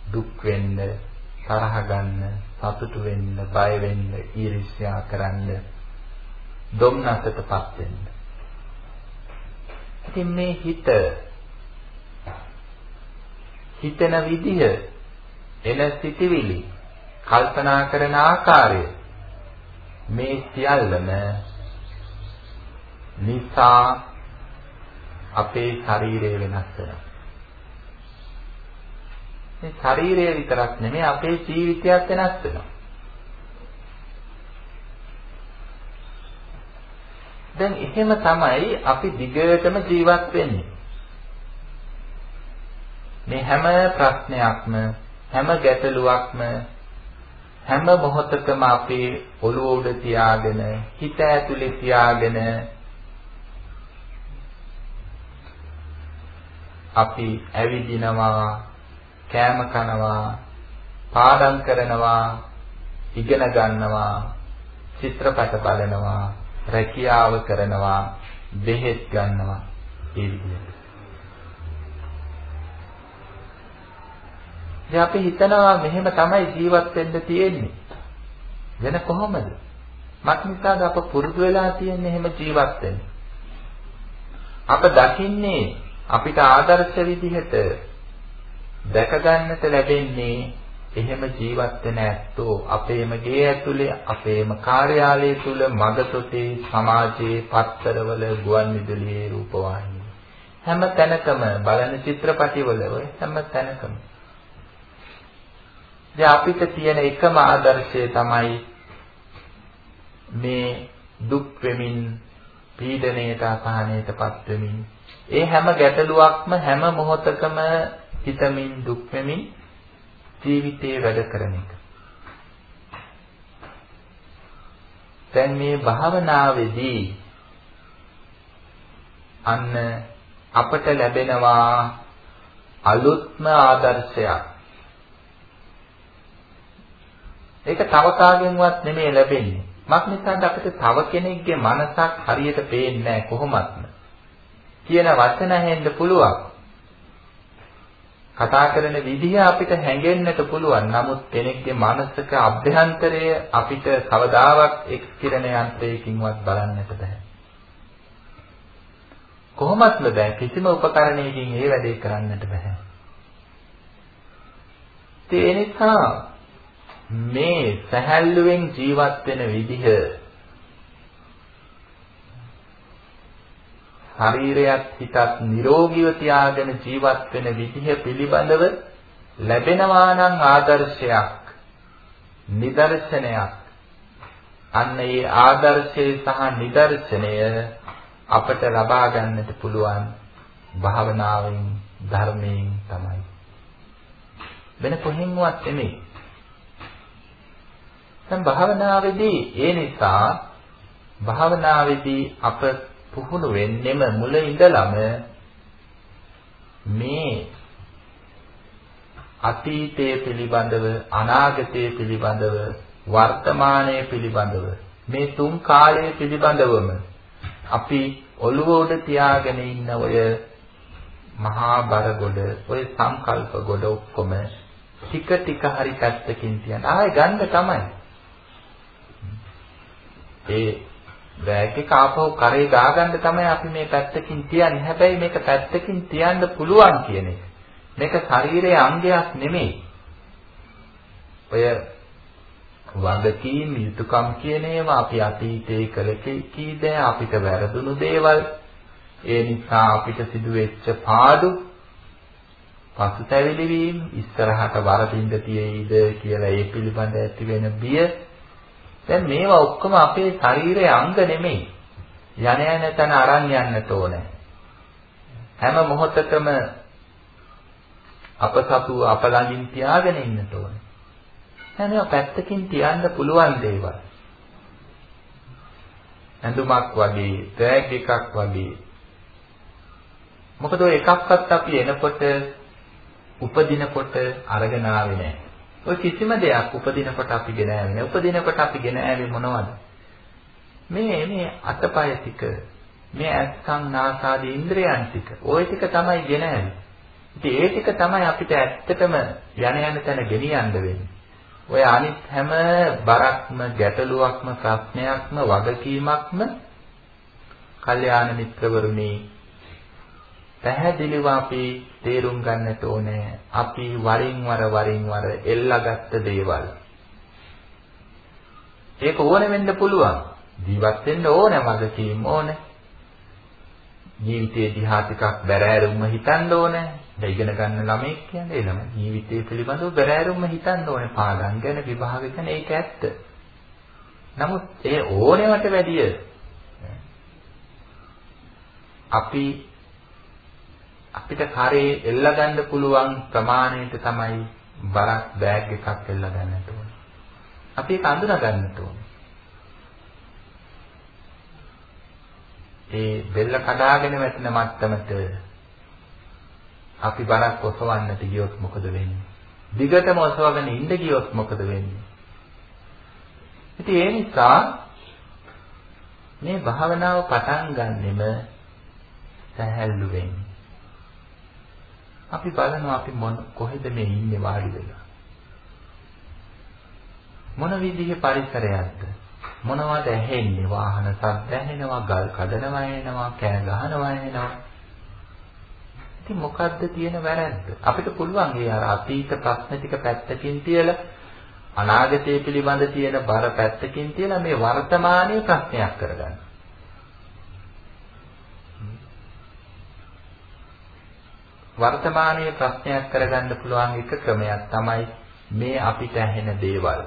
දුක් වෙන්න තරහ ගන්න සතුටු වෙන්න බය වෙන්න ඊර්ෂ්‍යා කරන්න දුම්නසටපත් වෙන්න ඉතින් මේ හිත හිතන විදිහ එන සිටිවිලි කල්පනා කරන ආකාරය මේ සියල්ලම නිසා අපේ ශරීරය වෙනස් වෙනවා. මේ ශරීරය විතරක් නෙමෙයි අපේ ජීවිතයත් වෙනස් වෙනවා. දැන් එහෙම තමයි අපි දිගටම ජීවත් වෙන්නේ. මේ හැම ප්‍රශ්නයක්ම හැම ගැටලුවක්ම හැම මොහොතකම අපේ ඔළුව උඩ තියාගෙන හිත ඇතුලේ තියාගෙන අපි ඇවිදිනවා කෑම කනවා පාඩම් කරනවා ඉගෙන ගන්නවා චිත්‍රපට බලනවා රැකියාව කරනවා බෙහෙත් ගන්නවා ඒ විදිහට. දැන් අපි හිතනවා මෙහෙම තමයි ජීවත් වෙන්න තියෙන්නේ. වෙන කොහොමද? මක්නිසාද අප පුරුදු වෙලා තියෙන්නේ එහෙම ජීවත් වෙන්න. අප දකින්නේ අපිට ආදර්ශ විදිහට දැක ගන්නට ලැබෙන්නේ එහෙම ජීවත් වෙන ඇත්තෝ අපේම ගේ ඇතුලේ අපේම කාර්යාලය තුල මගතොටේ සමාජයේ පත්තරවල ගුවන් විදුලියේ රූපවාහිනී හැම තැනකම බලන චිත්‍රපටිවල ඔය හැම තැනකම දැන් අපිට තියෙන එකම ආදර්ශය තමයි මේ දුක් වෙමින් පීඩණයට අසහනයටපත් වෙමින් ඒ හැම ගැටලුවක්ම හැම මොහොතකම හිතමින් දුක් වෙමින් ජීවිතේ වැඩ කරන එක. දැන් මේ භාවනාවේදී අන්න අපට ලැබෙනවා අලුත්ම ආදර්ශයක්. ඒක තව කාගෙන්වත් නෙමෙයි ලැබෙන්නේ. මක් නිසාද අපිට තව කෙනෙක්ගේ මනසක් හරියට පේන්නේ නැහැ කොහොමත්ම. කියන වචන ඇහෙන්න පුළුවන්. කතා කරන විදිහ අපිට හැඟෙන්නට පුළුවන්. නමුත් කෙනෙක්ගේ මානසික අභ්‍යන්තරය අපිට කවදාවත් එක් කිරණ යන්ත්‍රයකින්වත් බලන්නට බෑ. කොහොමත්ම බෑ කිසිම උපකරණයකින් ඒ වැඩේ කරන්නට බෑ. ඒ නිසා මේ සැහැල්ලුවෙන් ජීවත් වෙන විදිහ ශරීරයත් හිතත් නිරෝගීව තියාගෙන ජීවත් වෙන විදිහ පිළිබඳව ලැබෙනවා නම් ආදර්ශයක් නිදර්ශනයක්. අන්න ඒ ආදර්ශය සහ නිදර්ශනය අපට ලබා ගන්නට පුළුවන් භාවනාවෙන් ධර්මයෙන් තමයි. වෙන කොහෙන්වත් නෙමෙයි. දැන් භාවනාවේදී ඒ නිසා භාවනාවේදී අප පුහුණු වෙන්නෙම මුල ඉඳලම මේ අතීතයේ පිළිබඳව අනාගතයේ පිළිබඳව වර්තමානයේ පිළිබඳව මේ තුන් කාලයේ පිළිබඳවම අපි ඔළුව උඩ තියාගෙන ඉන්න ඔය මහා බර ගොඩ ඔය සංකල්ප ගොඩ ඔක්කොම ටික ටික හරි පැත්තකින් තියන්න ආයෙ ගන්න තමයි. ඒ බෑග් එක ආපහු කරේ දාගන්න තමයි අපි මේ පැත්තකින් තියන්නේ. හැබැයි මේක පැත්තකින් තියන්න පුළුවන් කියන එක. මේක ශරීරයේ අංගයක් නෙමෙයි. ඔය වගකීම් යුතුයකම් කියන ඒවා අපි අතීතයේ කළ කී දේ අපිට වැරදුණු දේවල් ඒ නිසා අපිට සිදුවෙච්ච පාඩු පසුතැවිලි වීම ඉස්සරහට වරදින්න තියෙයිද කියලා ඒ පිළිබඳ ඇති වෙන බිය දැන් මේවා ඔක්කොම අපේ ශරීරයේ අංග නෙමෙයි. යන යන තැන අරන් යන්නට ඕනේ. හැම මොහොතකම අප සතු අප ළඟින් තියාගෙන ඉන්නට ඕනේ. හැම පැත්තකින් තියන්න පුළුවන් දේවල්. ඇඳුමක් වගේ තෑග් එකක් වගේ. මොකද ඔය එකක්වත් අපි එනකොට උපදිනකොට අරගෙන ආවේ නැහැ. ඔය කිසිම දෙයක් උපදිනකොට අපි ගෙන ආවේ නැහැ. උපදිනකොට අපි ගෙන ආවේ මොනවද? මේ මේ අතපය ටික, මේ ඇස්කම් නාසාදී ඉන්ද්‍රයන් ටික. ওই ටික තමයි ගෙන ආවේ. ඉතින් ඒ ටික තමයි අපිට ඇත්තටම යන යන තැන ගෙනියන්න වෙන්නේ. ඔය අනිත් හැම බරක්ම ගැටලුවක්ම ප්‍රශ්නයක්ම වගකීමක්ම කල්යාණ මිත්‍රවරුනි පැහැදිලිව අපි තේරුම් ගන්නට ඕනේ අපි වරින් වර වරින් වර එල්ලාගත්ත දේවල්. ඒක ඕන වෙන්න පුළුවන්. ජීවත් වෙන්න ඕන වගකීම් ඕන. ජීවිතයේ දිහා ටිකක් බැරෑරුම්ම හිතන්න ඕන. ඉගෙන ගන්න ළමෙක් කියන්නේ ඒ ළමයි ජීවිතය පිළිබඳව බැරෑරුම්ම හිතන්න ඕනේ. පාඩම් ගැන විභාග ගැන ඒක ඇත්ත. නමුත් ඒ ඕනෙවට වැඩිය අපි අපිට කරේ එල්ල ගන්න පුළුවන් ප්‍රමාණයට තමයි බරක් බෑග් එකක් එල්ල ගන්නට ඕනේ. අපි ඒක අඳුන ගන්නට ඕනේ. ඒ බෙල්ල කඩාගෙන වැටෙන මට්ටමට අපි බරක් ඔසවන්නට ගියොත් මොකද වෙන්නේ? දිගටම ඔසවගෙන ඉඳ ගියොත් මොකද වෙන්නේ? ඉතින් ඒ නිසා මේ භාවනාව පටන් ගන්නෙම සැහැල්ලු වෙන්නේ. අපි බලනවා අපි මොන කොහෙද මේ ඉන්නේ වාඩි වෙලා. මොන විදිහේ පරිසරයක්ද? මොනවද ඇහෙන්නේ? වාහන ශබ්ද ඇහෙනවා, ගල් කඩනවා එනවා, කෑ ගහනවා එනවා. ඉතින් මොකද්ද තියෙන වැරැද්ද? අපිට පුළුවන් ඒ අර අතීත ප්‍රශ්න ටික පැත්තකින් තියලා අනාගතය පිළිබඳ තියෙන බර පැත්තකින් තියලා මේ වර්තමානයේ ප්‍රශ්නයක් කරගන්න. වර්තමානයේ ප්‍රශ්නයක් කරගන්න පුළුවන් එක ක්‍රමයක් තමයි මේ අපිට ඇහෙන දේවල්.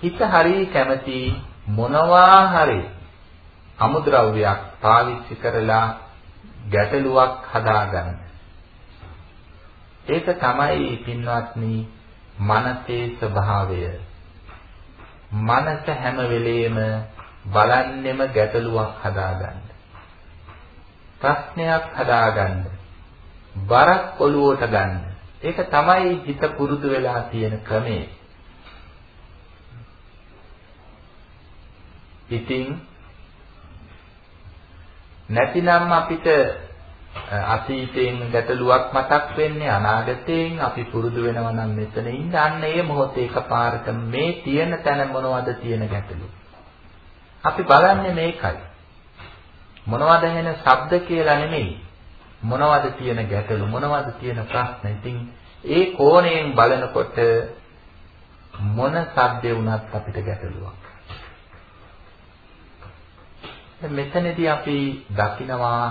හිත හරිය කැමති මොනවා හරි අමුද්‍රව්‍යයක් පාවිච්චි කරලා ගැටලුවක් හදාගන්න. ඒක තමයි පින්වත්නි මනසේ ස්වභාවය. මනස හැම වෙලෙම බලන්නෙම ගැටලුවක් හදාගන්න. ප්‍රශ්නයක් හදාගන්න. බරක් ඔලුවට ගන්න. ඒක තමයි හිත පුරුදු වෙලා තියෙන ක්‍රමය. ඉතින් නැතිනම් අපිට අතීතයෙන් ගැටලුවක් මතක් වෙන්නේ අනාගතයෙන් අපි පුරුදු වෙනවා නම් මෙතන ඉන්න අන්න ඒ මොහොතේ එකපාරට මේ තියෙන තැන මොනවද තියෙන ගැටලුව අපි බලන්නේ මේකයි. මොනවද එන ශබ්ද කියලා නෙමෙයි. මොනවද තියෙන ගැටලු මොනවද තියෙන ප්‍රශ්න. ඉතින් ඒ කෝණයෙන් බලනකොට මොන ශබ්දේ වුණත් අපිට ගැටලුවක්. මෙතනදී අපි දකිනවා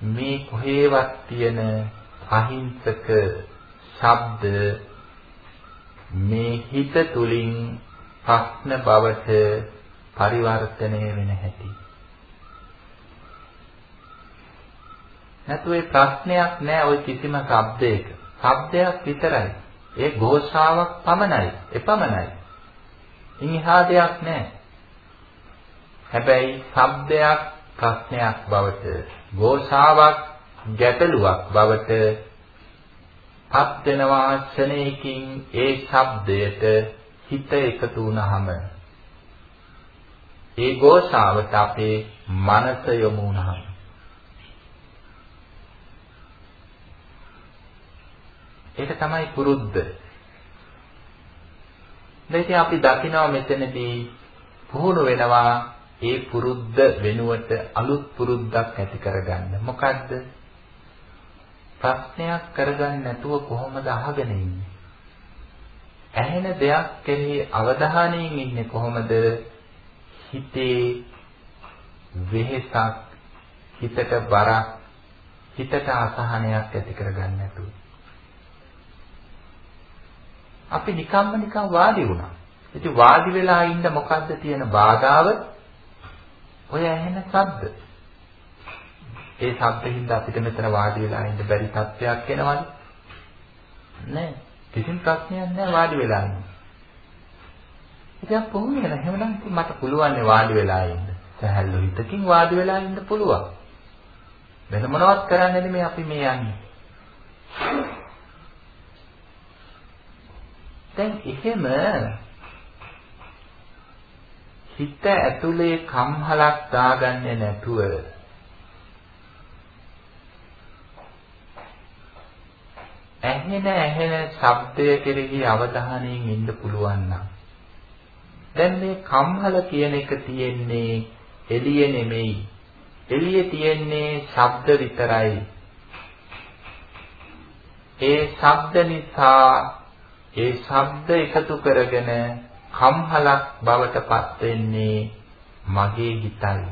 මේ කොහේවත් තියෙන අහිංසක ශබ්ද මේ හිත තුලින් ප්‍රශ්න බවට පරිවර්තනය වෙන හැටි. නැතු ඒ ප්‍රශ්නයක් නෑ ওই කිසිම શબ્දයක. શબ્දයක් විතරයි. ඒ ഘോഷාවක් පමණයි. එපමණයි. ඉනිහා දෙයක් නෑ. හැබැයි શબ્දයක් ප්‍රශ්නයක් බවට, ഘോഷාවක් ගැටලුවක් බවට පත් වෙන වාසනයකින් ඒ શબ્දයට හිත එකතු වුනහම ඒ ගෝසාවට අපේ මනස යොමු වුණා. ඒක තමයි පුරුද්ද. දැන් අපි දකිනවා මෙතනදී පුහුණු වෙනවා ඒ පුරුද්ද වෙනුවට අලුත් පුරුද්දක් ඇති කරගන්න. මොකද්ද? ප්‍රශ්නයක් කරගන්න නැතුව කොහොමද අහගෙන ඉන්නේ? ඇහෙන දෙයක් කෙරෙහි අවධානයෙන් ඉන්නේ කොහොමද? හිතේ වෙහෙසක්, හිතට බරක්, හිතට අසහනයක් ඇති කරගන්න නැතුව. අපි නිකම්ම නිකම් වාඩි වුණා. ඉතින් වාඩි වෙලා ඉන්න මොකද්ද තියෙන බාධාව? ඔය ඇහෙන ශබ්ද. ඒ ශබ්දින්ද අපිට මෙතන වාඩි වෙලා ඉන්න බැරි තත්ත්වයක් එනවද? නෑ. කිසිම ප්‍රශ්නයක් නෑ වාඩි වෙලා ඉන්න. ඉතින් කොහොමද එහෙමනම් මට පුළුවන් වාඩි වෙලා ඉන්න. සහැල්ලු හිතකින් වාඩි වෙලා ඉන්න පුළුවන්. වෙන මොනවත් කරන්නේ නෙමෙයි අපි මේ යන්නේ. දැන් එහෙම හිත ඇතුලේ කම්හලක් දාගන්නේ නැතුව ඇහෙන ඇහෙන ශබ්දය කෙරෙහි අවධානයෙන් ඉන්න පුළුවන් නම් දැන් මේ කම්හල කියන එක තියෙන්නේ එළිය නෙමෙයි එළියේ තියෙන්නේ ශබ්ද විතරයි ඒ ශබ්ද නිසා ඒ ශබ්ද එකතු කරගෙන කම්හලක් බවට පත් වෙන්නේ මගේ හිතයි.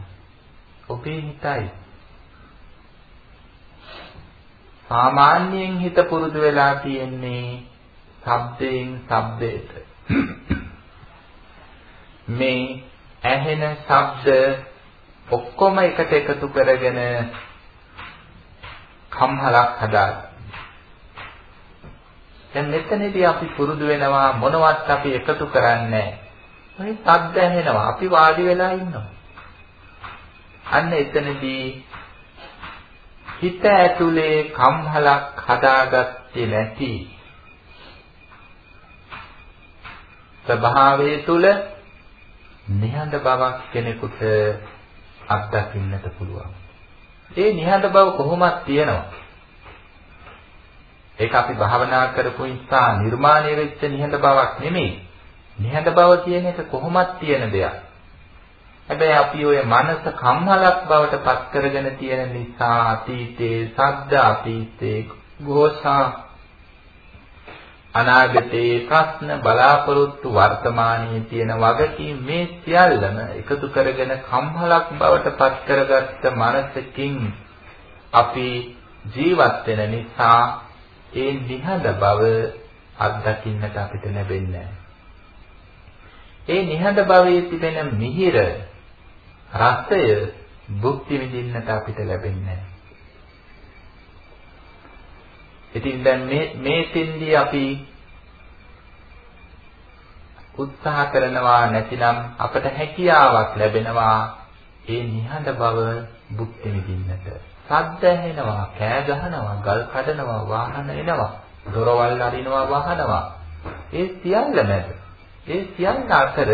ඔබේ හිතයි. සාමාන්‍යයෙන් හිත පුරුදු වෙලා තියෙන්නේ ශබ්දයෙන් ශබ්දයට. මේ ඇහෙන ශබ්ද ඔක්කොම එකට එකතු කරගෙන කම්හලක් හදාගන්න. දැන් මෙතනදී අපි පුරුදු වෙනවා මොනවත් අපි එකතු කරන්නේ නැහැ. සද්ද ඇහෙනවා. අපි වාඩි වෙලා ඉන්නවා. අන්න එතනදී හිත ඇතුලේ කම්හලක් හදාගත්තේ නැති ස්වභාවයේ තුල නිහඬ බවක් කෙනෙකුට අත්දකින්නට පුළුවන්. ඒ නිහඬ බව කොහොමද තියෙනවා? ඒක අපි භාවනා කරපු නිසා නිර්මාණය වෙච්ච නිහඬ බවක් නෙමෙයි. නිහඬ බව කියන එක කොහොමත් තියෙන දෙයක්. හැබැයි අපි ওই මනස කම්හලක් බවට පත් කරගෙන තියෙන නිසා අතීතයේ සද්ද අතීතයේ ഘോഷා අනාගතයේ ප්‍රශ්න බලාපොරොත්තු වර්තමානයේ තියෙන වගකීම් මේ සියල්ලම එකතු කරගෙන කම්හලක් බවට පත් කරගත්ත මනසකින් අපි ජීවත් වෙන නිසා ඒ නිහඬ බව අත්දකින්නට අපිට ලැබෙන්නේ ඒ නිහඬ භවයේ තිබෙන මිහිර රසය භුක්ති විඳින්නට අපිට ලැබෙන්නේ ඉතින් දැන් මේ මේ තින්දී අපි උත්සාහ කරනවා නැතිනම් අපට හැකියාවක් ලැබෙනවා ඒ නිහඬ බව භුක්ති විඳින්නට සද්ද ඇහෙනවා, කෑ ගහනවා, ගල් කඩනවා, වාහන එනවා, දොරවල් අරිනවා, වහනවා. ඒ සියල්ල නැද. ඒ සියල්ල අතර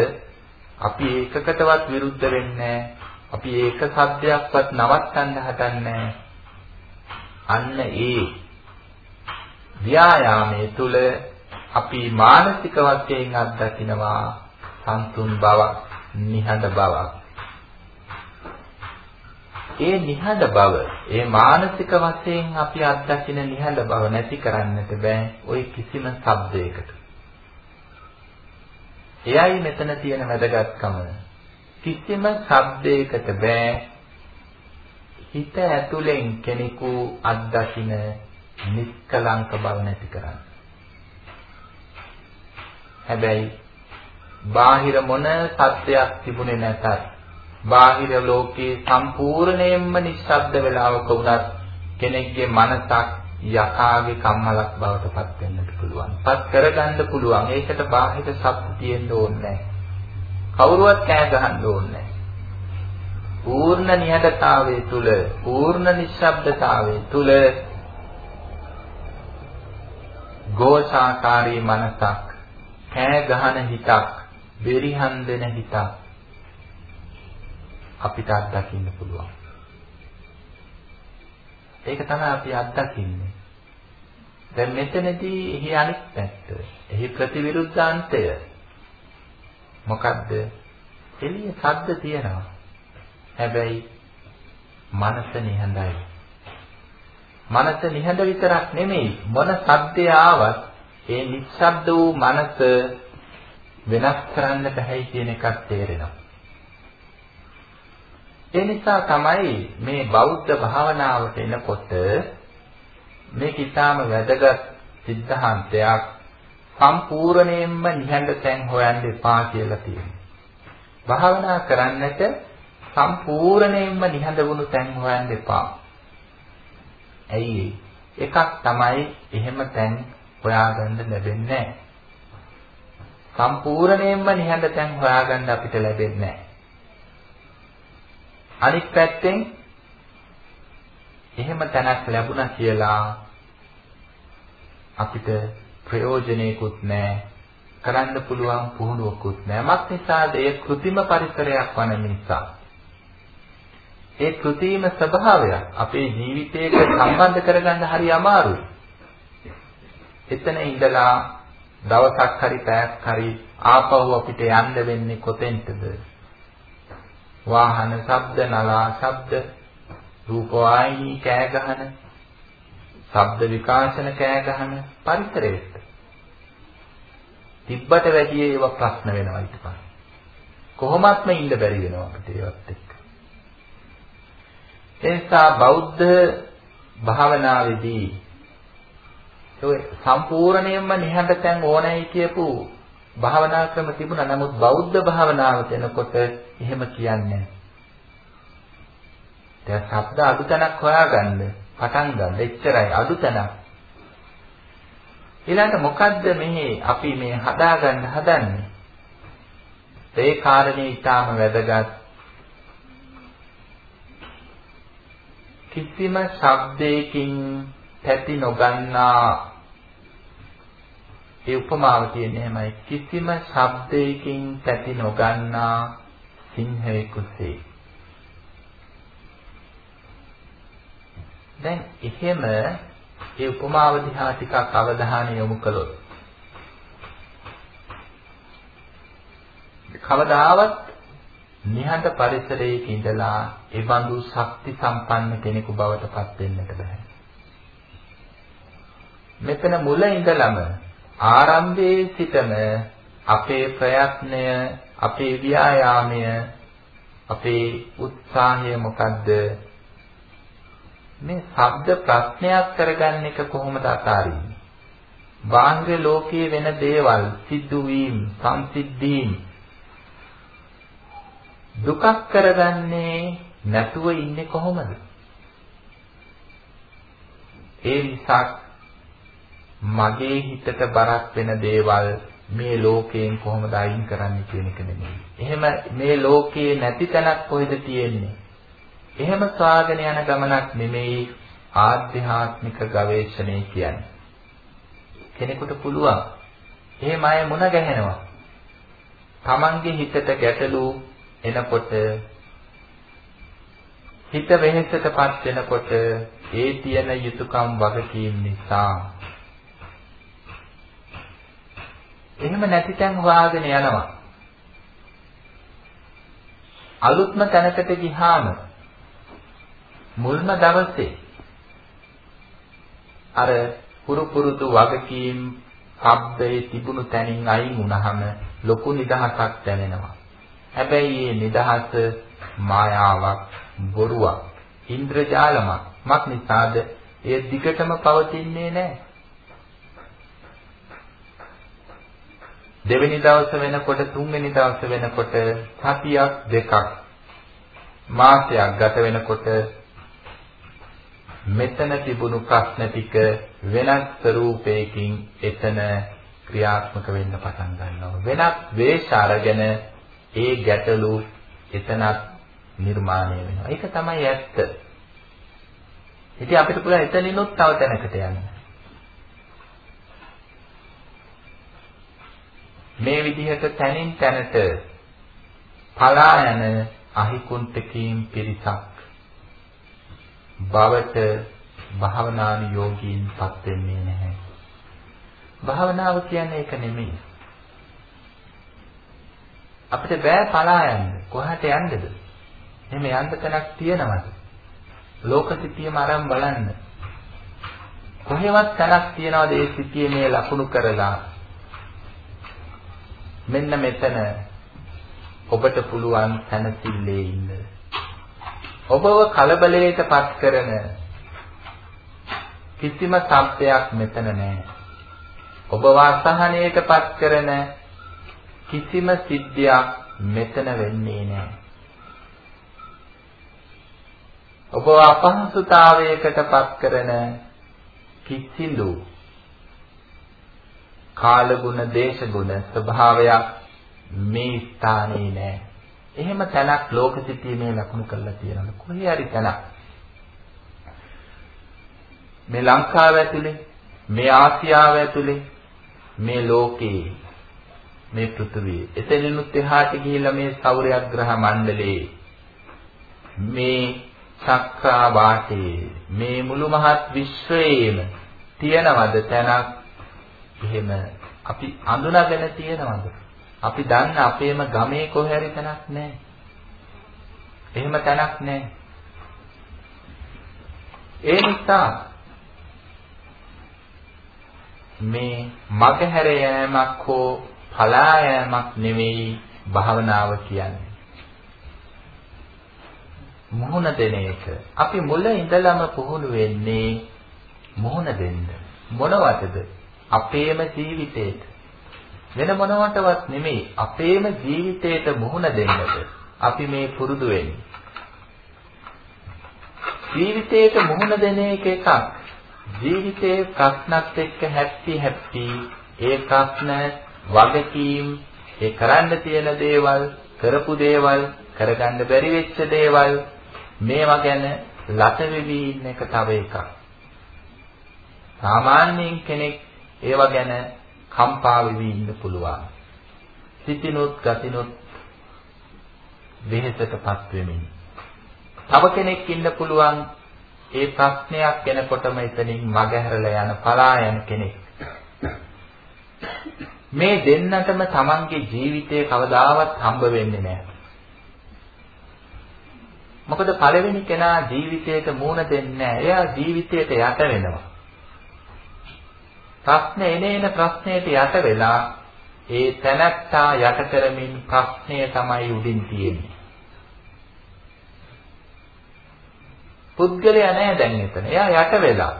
අපි ඒකකටවත් විරුද්ධ වෙන්නේ අපි ඒක සද්දයක්වත් නවත්තන්න හදන්නේ අන්න ඒ ව්‍යායාමයේ තුල අපි මානසික වශයෙන් අත්දකිනවා සන්තුන් බවක්, නිහඬ බවක්. ඒ නිහඬ බව, ඒ මානසික වශයෙන් අපි අත්දකින නිහඬ බව නැති කරන්නට බෑ ওই කිසිම શબ્දයකට. එයයි මෙතන තියෙන වැදගත්කම. කිසිම શબ્දයකට බෑ හිත ඇතුලෙන් කෙනෙකු අත්දකින නිස්කලංක බව නැති කරන්න. හැබැයි බාහිර මොන සත්‍යයක් තිබුණේ නැතත් බාහිර ලෝකයේ සම්පූර්ණයෙන්ම නිශ්ශබ්ද වෙලාවක වුණත් කෙනෙක්ගේ මනසක් යකාගේ කම්මලක් බවට පත් වෙන්නට පුළුවන්. පත් කරගන්න පුළුවන්. ඒකට බාහිර ශබ්ද තියෙන්න ඕනේ කවුරුවත් කෑ ගහන්න ඕනේ පූර්ණ නිහඬතාවයේ තුල, පූර්ණ නිශ්ශබ්දතාවයේ තුල ගෝසාකාරී මනසක්, කෑ ගහන හිතක්, බෙරිහන් දෙන හිතක් අපිට අත්දකින්න පුළුවන්. ඒක තමයි අපි අත්දකින්නේ. දැන් මෙතනදී එහි අනිත් පැත්ත. එහි ප්‍රතිවිරුද්ධාන්තය. මොකද්ද? එළිය ශබ්ද තියෙනවා. හැබැයි මනස නිහඬයි. මනස නිහඬ විතරක් නෙමෙයි මොන ශබ්දය ආවත් ඒ නිශ්ශබ්ද වූ මනස වෙනස් කරන්න බැහැ කියන එකක් තේරෙනවා. ඒ නිසා තමයි මේ බෞද්ධ භාවනාවට එනකොට මේක ඊටාම වැදගත් සිද්ධාන්තයක් සම්පූර්ණයෙන්ම නිහඬ තැන් හොයන්න එපා කියලා තියෙනවා. භාවනා කරන්නට සම්පූර්ණයෙන්ම නිහඬ වුණු තැන් හොයන්න එපා. ඇයි එකක් තමයි එහෙම තැන් හොයාගන්න ලැබෙන්නේ නැහැ. සම්පූර්ණයෙන්ම නිහඬ තැන් හොයාගන්න අපිට ලැබෙන්නේ නැහැ. අනිත් පැත්තෙන් එහෙම තැනක් ලැබුණා කියලා අපිට ප්‍රයෝජනෙකුත් නැහැ. කරන්න පුළුවන් පුහුණුවකුත් නැහැ. මත් නිසාද ඒ કૃතිම පරිසරයක් වන නිසා. ඒ કૃතිම ස්වභාවය අපේ ජීවිතයට සම්බන්ධ කරගන්න හරි අමාරුයි. එතන ඉඳලා දවසක් හරි පැයක් හරි ආපහු අපිට යන්න වෙන්නේ කොතෙන්ටද? වාහන ශබ්ද නලා ශබ්ද රූප වාහිනී කෑ ගහන ශබ්ද විකාශන කෑ ගහන පරිසරයට තිබ්බට වැඩි ඒවා ප්‍රශ්න වෙනවා ඊට පස්සේ කොහොමත්ම ඉන්න බැරි වෙනවා අපිට ඒවත් එක්ක ඒ නිසා බෞද්ධ භාවනාවේදී ඒ සම්පූර්ණයෙන්ම නිහඬ තැන් ඕනෑයි කියපු භාවනා ක්‍රම තිබුණා. නමුත් බෞද්ධ භාවනාවට එනකොට එහෙම කියන්නේ දැන් ශබ්ද අඩුතනක් හොයාගන්න පටන් ගන්න. එච්චරයි අඩුතනක්. ඊළඟට මොකද්ද මෙහි අපි මේ හදාගන්න හදන්නේ? ඒ කාරණේ ඊටාම වැදගත්. කිසිම ශබ්දයකින් තැති නොගන්නා ඒ උපමාව කියන්නේ එහෙමයි කිසිම ශබ්දයකින් තැති නොගන්නා සිංහයෙකුසේ. දැන් එහෙම ඒ උපමාව දිහා ටිකක් අවධානය යොමු කළොත් කවදාවත් නිහඬ පරිසරයක ඉඳලා ඒ බඳු ශක්ති සම්පන්න කෙනෙකු බවට පත් වෙන්නට බෑ. මෙතන මුල ඉඳලම ආරම්භයේ සිටම අපේ ප්‍රයත්නය, අපේ ව්‍යායාමය, අපේ උත්සාහය මොකද්ද? මේ ශබ්ද ප්‍රශ්නයක් කරගන්න එක කොහොමද අතාරින්නේ? බාහිර ලෝකයේ වෙන දේවල්, සිද්ධ වීම, සංසිද්ධීන් දුකක් කරගන්නේ නැතුව ඉන්නේ කොහොමද? ඒ නිසා මගේ හිතට බරක් වෙන දේවල් මේ ලෝකයෙන් කොහොමද අයින් කරන්නේ කියන එක නෙමෙයි. එහෙම මේ ලෝකයේ නැති තැනක් කොහෙද තියෙන්නේ? එහෙම සාගෙන යන ගමනක් නෙමෙයි ආධ්‍යාත්මික ගවේෂණය කියන්නේ. කෙනෙකුට පුළුවන්. එහෙම අය මුණ ගැහෙනවා. Tamange හිතට ගැටලු එනකොට හිත වෙහෙසටපත් වෙනකොට ඒ තියෙන යුතුයකම් වගකීම් නිසා එහෙම නැති තැන් හොයාගෙන යනවා. අලුත්ම තැනකට ගිහාම මුල්ම දවසේ අර පුරු පුරුදු වගකීම් ශබ්දයේ තිබුණු තැනින් අයින් වුණාම ලොකු නිදහසක් දැනෙනවා. හැබැයි මේ නිදහස මායාවක්, බොරුවක්, ඉන්ද්‍රජාලමක්. මක් නිසාද? ඒ දිගටම පවතින්නේ නැහැ. දෙවෙනි දවස වෙනකොට තුන්වෙනි දවස වෙනකොට සතියක් දෙකක් මාසයක් ගත වෙනකොට මෙතන තිබුණු ප්‍රශ්න ටික වෙනත් ස්වරූපයකින් එතන ක්‍රියාත්මක වෙන්න පටන් ගන්නවා වෙනත් වේශ අරගෙන ඒ ගැටලු එතනත් නිර්මාණය වෙනවා ඒක තමයි ඇත්ත ඉතින් අපිට පුළුවන් එතනිනුත් තව තැනකට යන්න මේ විදිහට තනින් තැනට පලා යන අහිකුන්තකීම් පිරිසක් බවට භාවනානුයෝගීන්පත් වෙන්නේ නැහැ. භාවනාව කියන්නේ ඒක නෙමෙයි. අපිට බෑ පලා යන්න. කොහාට යන්නද? එහෙම යන්න තැනක් තියනවද? ලෝක සිතියම අරන් බලන්න. කොහෙවත් තැනක් තියනවද ඒ සිතියේ මේ ලකුණු කරලා? මෙන්න මෙතන ඔබට පුළුවන් තනසිල්ලේ ඉන්න. ඔබව කලබලයටපත් කරන කිසිම සත්‍යයක් මෙතන නැහැ. ඔබ වාසහණයටපත් කරන කිසිම සිද්ධියක් මෙතන වෙන්නේ නැහැ. ඔබ අපහසුතාවයකටපත් කරන කිසිදු කාලගුණ දේශගුණ ස්වභාවයක් මේ ස්ථානේ නෑ. එහෙම තැනක් ලෝක සිටීමේ ලකුණු කරලා තියෙනවා. කොහේ හරි තැනක්. මේ ලංකාව ඇතුලේ, මේ ආසියාව ඇතුලේ, මේ ලෝකේ, මේ පෘථිවිය. එතනිනුත් එහාට ගිහිල්ලා මේ සෞරයග්‍රහ මණ්ඩලයේ මේ චක්‍රා වාටේ මේ මුළු මහත් විශ්වයේම තියනවද තැනක්? එහෙම අපි අඳුනගෙන තියනවද? අපි දන්න අපේම ගමේ කොහේ හරි තැනක් නැහැ. එහෙම තැනක් නැහැ. ඒ නිසා මේ මගහැර යෑමක් හෝ පලා යෑමක් නෙවෙයි භාවනාව කියන්නේ මුහුණ දෙන එක. අපි මුල ඉඳලම පුහුණු වෙන්නේ මුහුණ දෙන්න. මොනවටද? අපේම ජීවිතේට. වෙන මොනවටවත් නෙමෙයි අපේම ජීවිතේට මුහුණ දෙන්නද අපි මේ පුරුදු වෙන්නේ. ජීවිතේට මුහුණ දෙන එක එකක්. ජීවිතයේ ප්‍රශ්නත් එක්ක හැප්පි හැප්පි ඒ ප්‍රශ්න වගකීම් ඒ කරන්න තියෙන දේවල් කරපු දේවල් කරගන්න බැරි වෙච්ච දේවල් මේවා ගැන ලත වෙවි ඉන්න එක තව එකක්. සාමාන්‍යයෙන් කෙනෙක් ඒවා ගැන කම්පා වෙවි ඉන්න පුළුවන්. සිතිනුත් ගතිනුත් වෙහෙසටපත් වෙමින්. තව කෙනෙක් ඉන්න පුළුවන් ඒ ප්‍රශ්නයක් එනකොටම එතනින් මගහැරලා යන පලා යන කෙනෙක්. මේ දෙන්නටම Tamanගේ ජීවිතේ කවදාවත් හම්බ වෙන්නේ නැහැ. මොකද පළවෙනි කෙනා ජීවිතයට මූණ දෙන්නේ එයා ජීවිතයට යට වෙනවා. ප්‍රශ්න එන එන ප්‍රශ්නයට යට වෙලා ඒ තැනත්තා යට කරමින් ප්‍රශ්නය තමයි උඩින් තියෙන්නේ. පුද්ගලයා නෑ දැන් එතන. එයා යට වෙලා.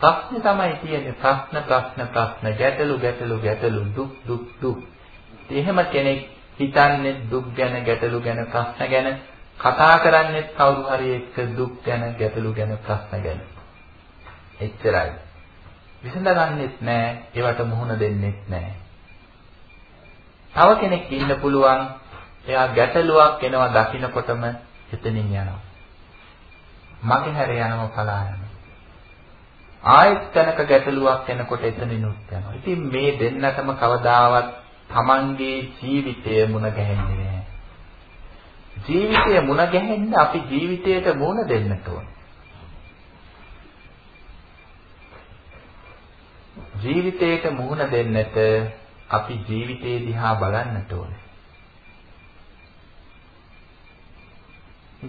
ප්‍රශ්නේ තමයි තියෙන්නේ. ප්‍රශ්න ප්‍රශ්න ප්‍රශ්න ගැටලු ගැටලු ගැටලු දුක් දුක් දුක්. එහෙම කෙනෙක් හිතන්නේ දුක් ගැන ගැටලු ගැන ප්‍රශ්න ගැන කතා කරන්නේ කවුරු හරි එක්ක දුක් ගැන, ගැටලු ගැන, ප්‍රශ්න ගැන. එච්චරයි. විසඳගන්නෙත් නෑ, ඒවට මුහුණ දෙන්නෙත් නෑ. තව කෙනෙක් ඉන්න පුළුවන් එයා ගැටලුවක් එනවා දකින්නකොටම එතනින් යනවා. මගේ හැර යනවා පලා යනවා. ආයෙත් තැනක ගැටලුවක් එනකොට එතනිනුත් යනවා. ඉතින් මේ දෙන්නටම කවදාවත් Tamanගේ ජීවිතය මුණ ගැහෙන්නේ නෑ. ජීවිතය මුණ ගැහෙන්න අපි ජීවිතයට මුණ දෙන්නට ඕන. ජීවිතයට මුහුණ දෙන්නට අපි ජීවිතේ දිහා බලන්නට ඕන.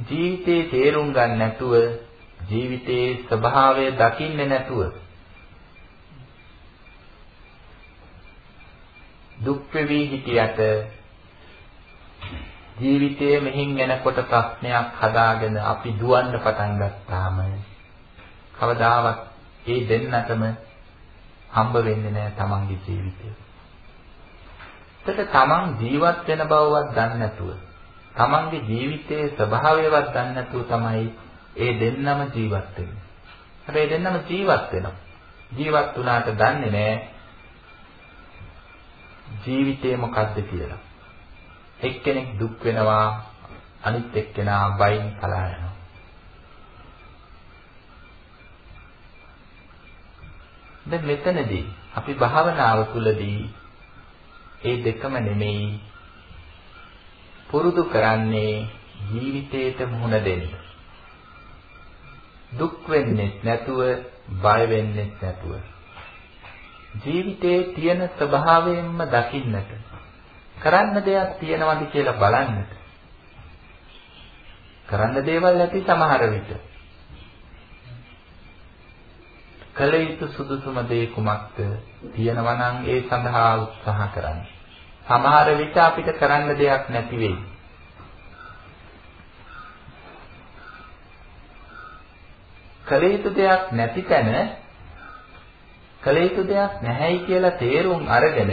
ජීවිතේ තේරුම් ගන්න නැතුව ජීවිතයේ ස්වභාවය දකින්නේ නැතුව දුක් වෙවි හිටියට ජීවිතයේ මෙහින් එනකොට ප්‍රශ්නයක් හදාගෙන අපි දුවන්න පටන් ගත්තාම කවදාවත් ඒ දෙන්නටම හම්බ වෙන්නේ නැහැ තමන්ගේ ජීවිතේ. එතකොට තමන් ජීවත් වෙන බවවත් දන්නේ නැතුව තමන්ගේ ජීවිතයේ ස්වභාවයවත් දන්නේ නැතුව තමයි ඒ දෙන්නම ජීවත් වෙන්නේ. හැබැයි දෙන්නම ජීවත් වෙනවා. ජීවත් වුණාට දන්නේ නැහැ ජීවිතේ මොකද්ද කියලා. එක්කෙනෙක් දුක් වෙනවා අනිත් එක්කෙනා බයින් පලා යනවා. දැන් මෙතනදී අපි භාවනාව තුළදී ඒ දෙකම නෙමෙයි පුරුදු කරන්නේ ජීවිතයට මුහුණ දෙන්න. දුක් වෙන්නේ නැතුව බය වෙන්නේ නැතුව ජීවිතයේ තියෙන ස්වභාවයෙන්ම දකින්නට කරන්න දෙයක් තියෙනවද කියලා බලන්නට කරන්න දේවල් ඇති සමහර විට කල යුතු සුදුසුම දේ කුමක්ද තියෙනවා නම් ඒ සඳහා උත්සාහ කරන්න. සමහර විට අපිට කරන්න දෙයක් නැති වෙයි. කල යුතු දෙයක් නැති තැන කල යුතු දෙයක් නැහැයි කියලා තේරුම් අරගෙන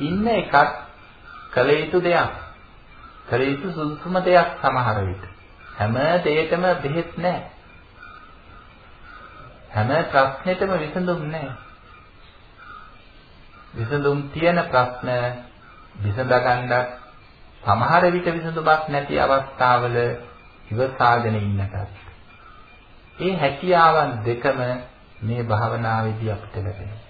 ඉන්න එකක් කල යුතු දෙයක්. කල යුතු සුදුසුම දෙයක් සමහර විට. හැම දෙයකම බෙහෙත් නැහැ. හැම ප්‍රශ්නෙටම විසඳුම් නැහැ. විසඳුම් තියෙන ප්‍රශ්න විසඳගන්න සමහර විට විසඳුමක් නැති අවස්ථාවල ඉවසාගෙන ඉන්නටත් ඒ හැකියාවන් දෙකම මේ භාවනාවේදී අපිට ලැබෙනවා.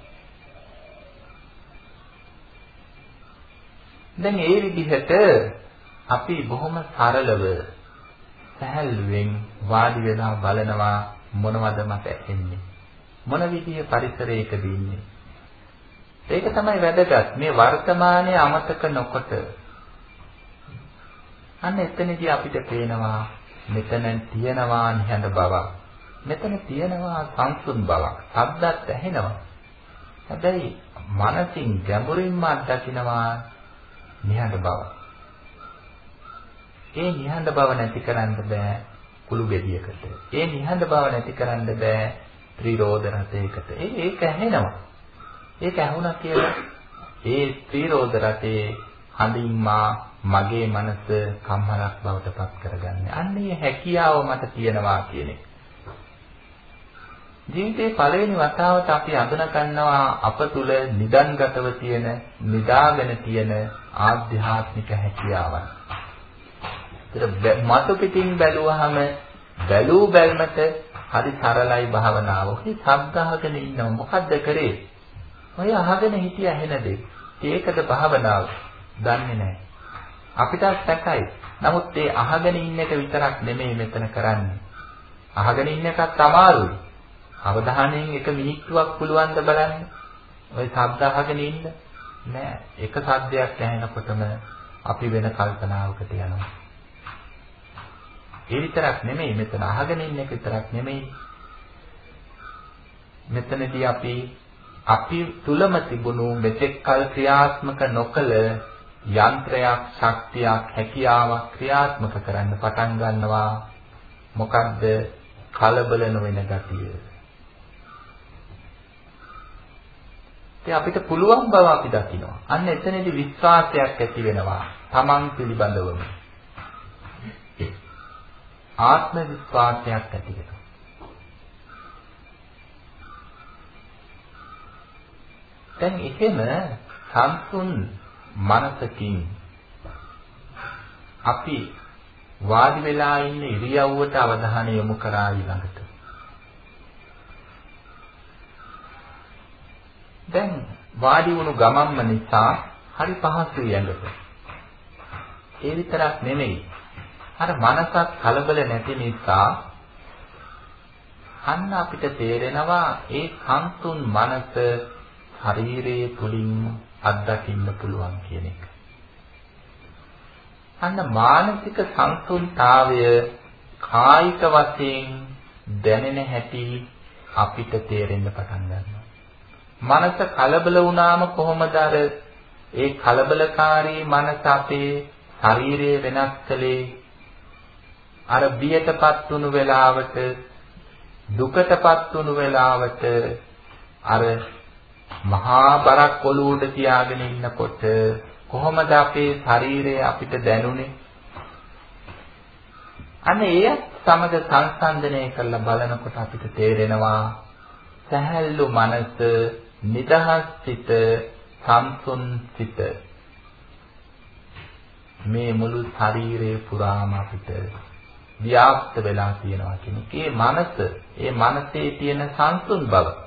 දැන් ඒ විදිහට අපි බොහොම සරලව සැහැල්ලුවෙන් වාඩි වෙලා බලනවා මොනවද මට එන්නේ මොන විදිහේ පරිසරයකද ඉන්නේ. ඒක තමයි වැදගත්. මේ වර්තමානයේ අමතක නොකොට අන්න එතනදී අපිට පේනවා මෙතන තියෙනවා නිහඬ බවක් මෙතන තියෙනවා සංසුන් බවක් ශබ්දත් ඇහෙනවා හැබැයි මනසින් ගැඹුරින්ම අත්දකිනවා නිහඬ බව. ඒ නිහඬ බව නැති කරන්න බෑ කුළු ගෙඩියකට. ඒ නිහඬ බව නැති කරන්න බෑ ත්‍රිරෝධ රතයකට. ඒ ඒක ඇහෙනවා. ඒක ඇහුණා කියලා ඒ ත්‍රිරෝධ රතේ හඳින් මා මගේ මනස කම්මලක් බවට පත් කරගන්නේ. අන්නේ හැකියාව මට තියෙනවා කියන එක. ජීවිතේ පළවෙනි වතාවට අපි අඳුන ගන්නවා අප තුල නිදන්ගතව තියෙන නිදාගෙන තියෙන ආධ්‍යාත්මික හැකියාවන්. ඒතර මතු පිටින් බැලුවහම බැලූ බැල්මට හරි සරලයි භාවනාව. ඔහි ශබ්දහගෙන ඉන්නව මොකද්ද කරේ? ඔය අහගෙන හිටිය ඇහෙන දේ. ඒකද භාවනාව. දන්නේ නැහැ. අපිට සැකයි. නමුත් ඒ අහගෙන ඉන්න එක විතරක් නෙමෙයි මෙතන කරන්නේ. අහගෙන ඉන්න එකත් අමාරුයි. අවධානයෙන් එක මිනිත්තුවක් පුළුවන් ද බලන්න. ওই ශබ්ද අහගෙන ඉන්න. නෑ. එක සද්දයක් ඇහෙනකොටම අපි වෙන කල්පනාවකට යනවා. ඒ විතරක් නෙමෙයි මෙතන අහගෙන ඉන්න එක විතරක් නෙමෙයි. මෙතනදී අපි අපි තුලම තිබුණු මෙතෙක් කල ක්‍රියාත්මක නොකළ යන්ත්‍රයක් ශක්තියක් හැකියාවක් ක්‍රියාත්මක කරන්න පටන් ගන්නවා මොකද්ද කලබල නොවන ගතිය ඒ අපිට පුළුවන් බව අපි දකිනවා. අන්න එතනදී විශ්වාසයක් ඇති වෙනවා. Taman පිළිබඳවම. ආත්ම විශ්වාසයක් ඇති වෙනවා. දැන් එහෙම සංසුන් මනසකින් අපි වාඩි වෙලා ඉන්න ඉරියව්වට අවධානය යොමු කරා ඊළඟට දැන් වාඩි වුණු ගමම්ම නිසා හරි පහසුයි ඇඟට. ඒ විතරක් නෙමෙයි. අර මනසක් කලබල නැති නිසා අන්න අපිට තේරෙනවා ඒ සංසුන් මනස ශරීරයේ තුලින් අත්දකින්න පුළුවන් කියන එක. අන්න මානසික සංසුන්තාවය කායික වශයෙන් දැනෙන හැටි අපිට තේරෙන්න පටන් ගන්නවා. මනස කලබල වුණාම කොහොමද අර ඒ කලබලකාරී මනස අපේ ශරීරයේ වෙනස් කලේ අර බියටපත් වුණු වෙලාවට දුකටපත් වුණු වෙලාවට අර මහා බරක් ඔලුවට තියාගෙන ඉන්නකොට කොහොමද අපේ ශරීරය අපිට දැනුනේ? අනේ ඒ සමග සංසන්දනය කරලා බලනකොට අපිට තේරෙනවා සැහැල්ලු මනස නිදහස් සිත සම්සුන් සිත. මේ මුළු ශරීරයේ පුරාම අපිට ව්‍යාප්ත වෙලා තියෙනවා කියන්නේ මනස ඒ මනසේ තියෙන සංසුන් බව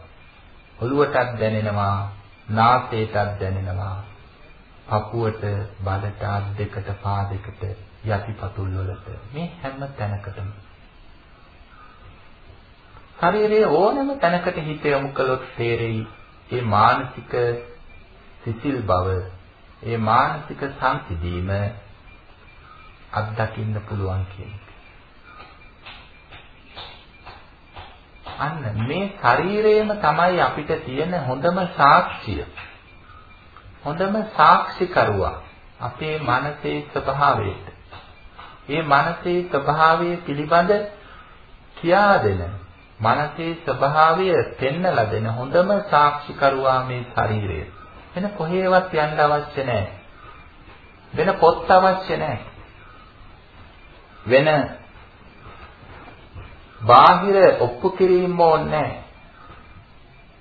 ඔළුවටත් දැනෙනවා නාසයටත් දැනෙනවා. පපුවට බඩට අත් දෙකට පා දෙකට යටිපතුල් වලට. මේ හැම තැනකටම. ශරීරයේ ඕනෑම තැනකට හිත යොමු කළොත් තේරෙයි ඒ මානසික සිසිල් බව ඒ මානසික සංසිඳීම අත්දකින්න පුළුවන් කියන අන්න මේ ශරීරයම තමයි අපිට තියෙන හොඳම සාක්ෂිය. හොඳම සාක්ෂිකරුවා අපේ මනසේ ස්වභාවයට. මේ මනසේ ස්වභාවය පිළිබඳ කියා දෙන මනසේ ස්වභාවය පෙන්නලා දෙන හොඳම සාක්ෂිකරුවා මේ ශරීරය. වෙන කොහේවත් යන්න අවශ්‍ය නැහැ. වෙන පොත් අවශ්‍ය නැහැ. වෙන බාහිර ඔප්පු කිරීම ඕනේ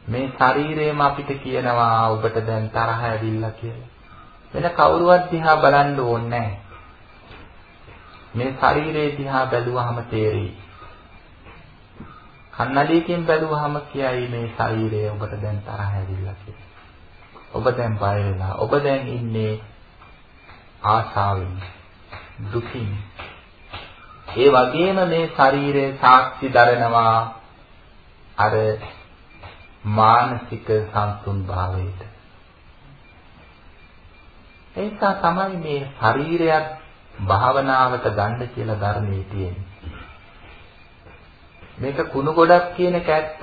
මේ ශරීරයම අපිට කියනවා ඔබට දැන් තරහ ඇවිල්ලා කියලා. වෙන කවුරුවත් දිහා බලන්න ඕනේ මේ ශරීරය දිහා බැලුවහම තේරෙයි. කන්නඩියකින් බැලුවහම කියයි මේ ශරීරය ඔබට දැන් තරහ ඇවිල්ලා කියලා. ඔබ දැන් බය වෙලා. ඔබ දැන් ඉන්නේ ආශාවෙන්, දුකින්. ඒ වගේම මේ ශරීරය සාක්ෂි දරනවා අර මානසික සංසුන් භාවයට. ඒ නිසා තමයි මේ ශරීරයක් භාවනාවට ගන්න කියලා ධර්මයේ තියෙන්නේ. මේක කුණු ගොඩක් කියන එක ඇත්ත.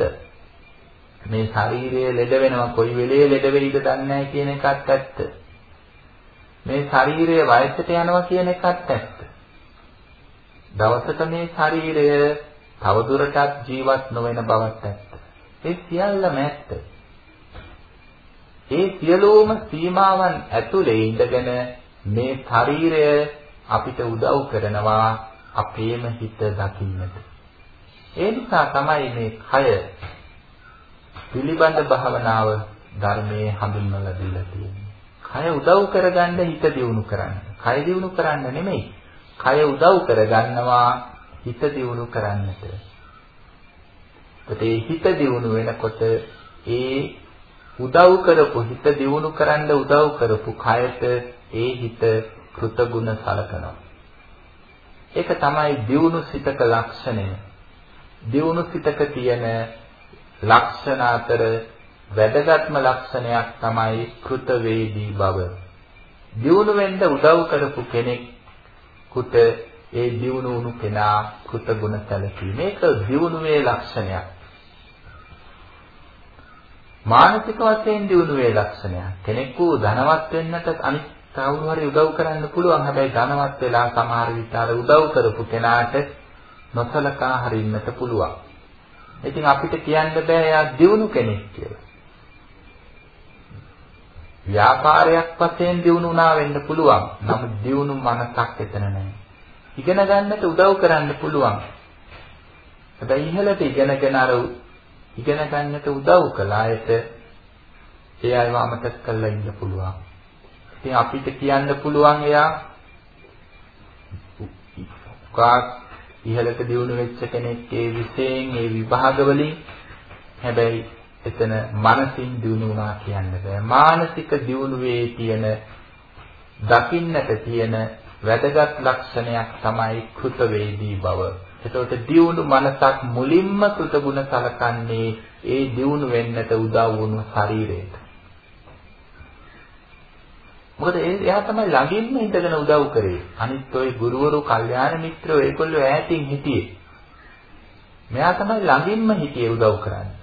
මේ ශරීරය ලෙඩ වෙනවා කොයි වෙලේ ලෙඩ වෙයිද දන්නේ නැහැ කියන එකත් ඇත්ත. මේ ශරීරය වයසට යනවා කියන එකත් ඇත්ත. දවසක මේ ශරීරය තවදුරටත් ජීවත් නොවන බවත් ඇත්ත. ඒ සියල්ලම ඇත්ත. ඒ සියලුම සීමාවන් ඇතුලේ ඉඳගෙන මේ ශරීරය අපිට උදව් කරනවා අපේම හිත දකින්නට. ඒ නිසා තමයි මේ කය පිළිබඳ භාවනාව ධර්මයේ හඳුන්වලා දීලා තියෙන්නේ. කය උදව් කරගන්න හිත දියුණු කරන්න. කය දියුණු කරන්න නෙමෙයි. කය උදව් කරගන්නවා හිත දියුණු කරන්නට. ඒ හිත දියුණු වෙනකොට ඒ උදව් කරපු හිත දියුණු කරන්න උදව් කරපු කයට ඒ හිත කෘතගුණ සලකනවා. ඒක තමයි දියුණු සිතක ලක්ෂණය. දියුණු සිතක තියෙන ලක්ෂණ අතර වැදගත්ම ලක්ෂණයක් තමයි කෘතවේදී බව. දියුණු වෙන්න උදව් කරපු කෙනෙකුට ඒ දියුණු වුණු කෙනා කෘතගුණ සැලකීම. මේක දියුණුවේ ලක්ෂණයක්. මානසික වශයෙන් දියුණුවේ ලක්ෂණයක්. කෙනෙකු ධනවත් වෙන්නට අනිත් කවුරු හරි උදව් කරන්න පුළුවන්. හැබැයි ධනවත් වෙලා සමහර විට අර උදව් කරපු කෙනාට නොසලකා හරින්නට පුළුවන්. ඉතින් අපිට කියන්න බෑ එයා දියුණු කෙනෙක් කියලා. ව්‍යාපාරයක් වශයෙන් දියුණු වුණා වෙන්න පුළුවන්. නමුත් දියුණු මනසක් එතන නැහැ. ඉගෙන ගන්නට උදව් කරන්න පුළුවන්. හැබැයි ඉහළට ඉගෙනගෙන අර ඉගෙන ගන්නට උදව් කළ අයට ඒ අයව අමතක කරලා ඉන්න පුළුවන්. ඉතින් අපිට කියන්න පුළුවන් එයා ඉහළට දියුණු වෙච්ච කෙනෙක් ඒ විශේෂයෙන් ඒ විභාග වලින් හැබැයි එතන මානසින් දියුණු වුණා කියන්න බෑ. මානසික දියුණුවේ තියෙන දකින්නට තියෙන වැදගත් ලක්ෂණයක් තමයි කෘත වේදී බව. එතකොට දියුණු මනසක් මුලින්ම කෘතගුණ සලකන්නේ ඒ දියුණු වෙන්නට උදව් වුණු ශරීරයට. මොකද එයා තමයි ළඟින්ම ඉඳගෙන උදව් කරේ. අනිත් ඔය ගුරුවරු, කල්යාණ මිත්‍රයෝ ඒගොල්ලෝ ඈතින් හිටියේ. මෙයා තමයි ළඟින්ම හිටියේ උදව් කරන්නේ.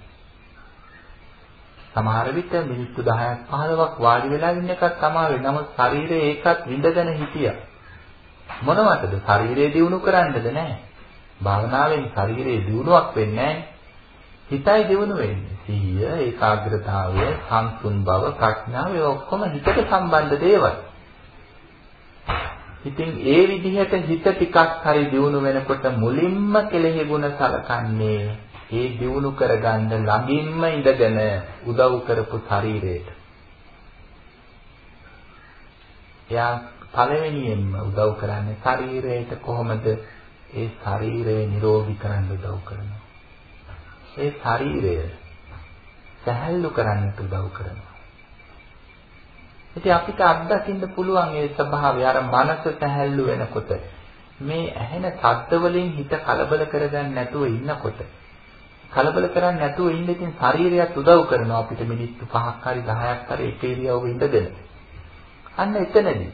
සමහර විට මිනිත්තු 10ක් 15ක් වාඩි වෙලා ඉන්න එකත් තමයි. නමුත් ශරීරය ඒකත් විඳගෙන හිටියා. මොනවටද? ශරීරය දියුණු කරන්නද නැහැ. භාවනාවෙන් ශරීරයේ දියුණුවක් වෙන්නේ නැහැ. හිතයි දියුණු වෙන්නේ. සිහිය, ඒකාග්‍රතාවය, සංසුන් බව, ප්‍රඥාව ඒ ඔක්කොම හිතට සම්බන්ධ දේවල්. ඉතින් ඒ විදිහට හිත ටිකක් හරි දියුණු වෙනකොට මුලින්ම කෙලෙහි ගුණ සලකන්නේ ඒ දියුණු කරගන්න ළඟින්ම ඉඳගෙන උදව් කරපු ශරීරයට. එයා පළවෙනියෙන්ම උදව් කරන්නේ ශරීරයට කොහොමද ඒ ශරීරය නිරෝගී කරන්න උදව් කරනවා. ඒ ශරීරය සැහැල්ලු කරන්නට උදව් කරනවා. ඉතින් අපිට අත්දකින්න පුළුවන් ඒ ස්වභාවය අර මනස සැහැල්ලු වෙනකොට මේ ඇහෙන ශබ්ද වලින් හිත කලබල කරගන්න නැතුව ඉන්නකොට කලබල කරන්නේ නැතුව ඉන්න ඉතින් ශරීරයත් උදව් කරනවා අපිට මිනිත්තු 5ක් හරි 10ක් හරි එක ඉරියව්වෙ ඉඳගෙන. අන්න එතනදී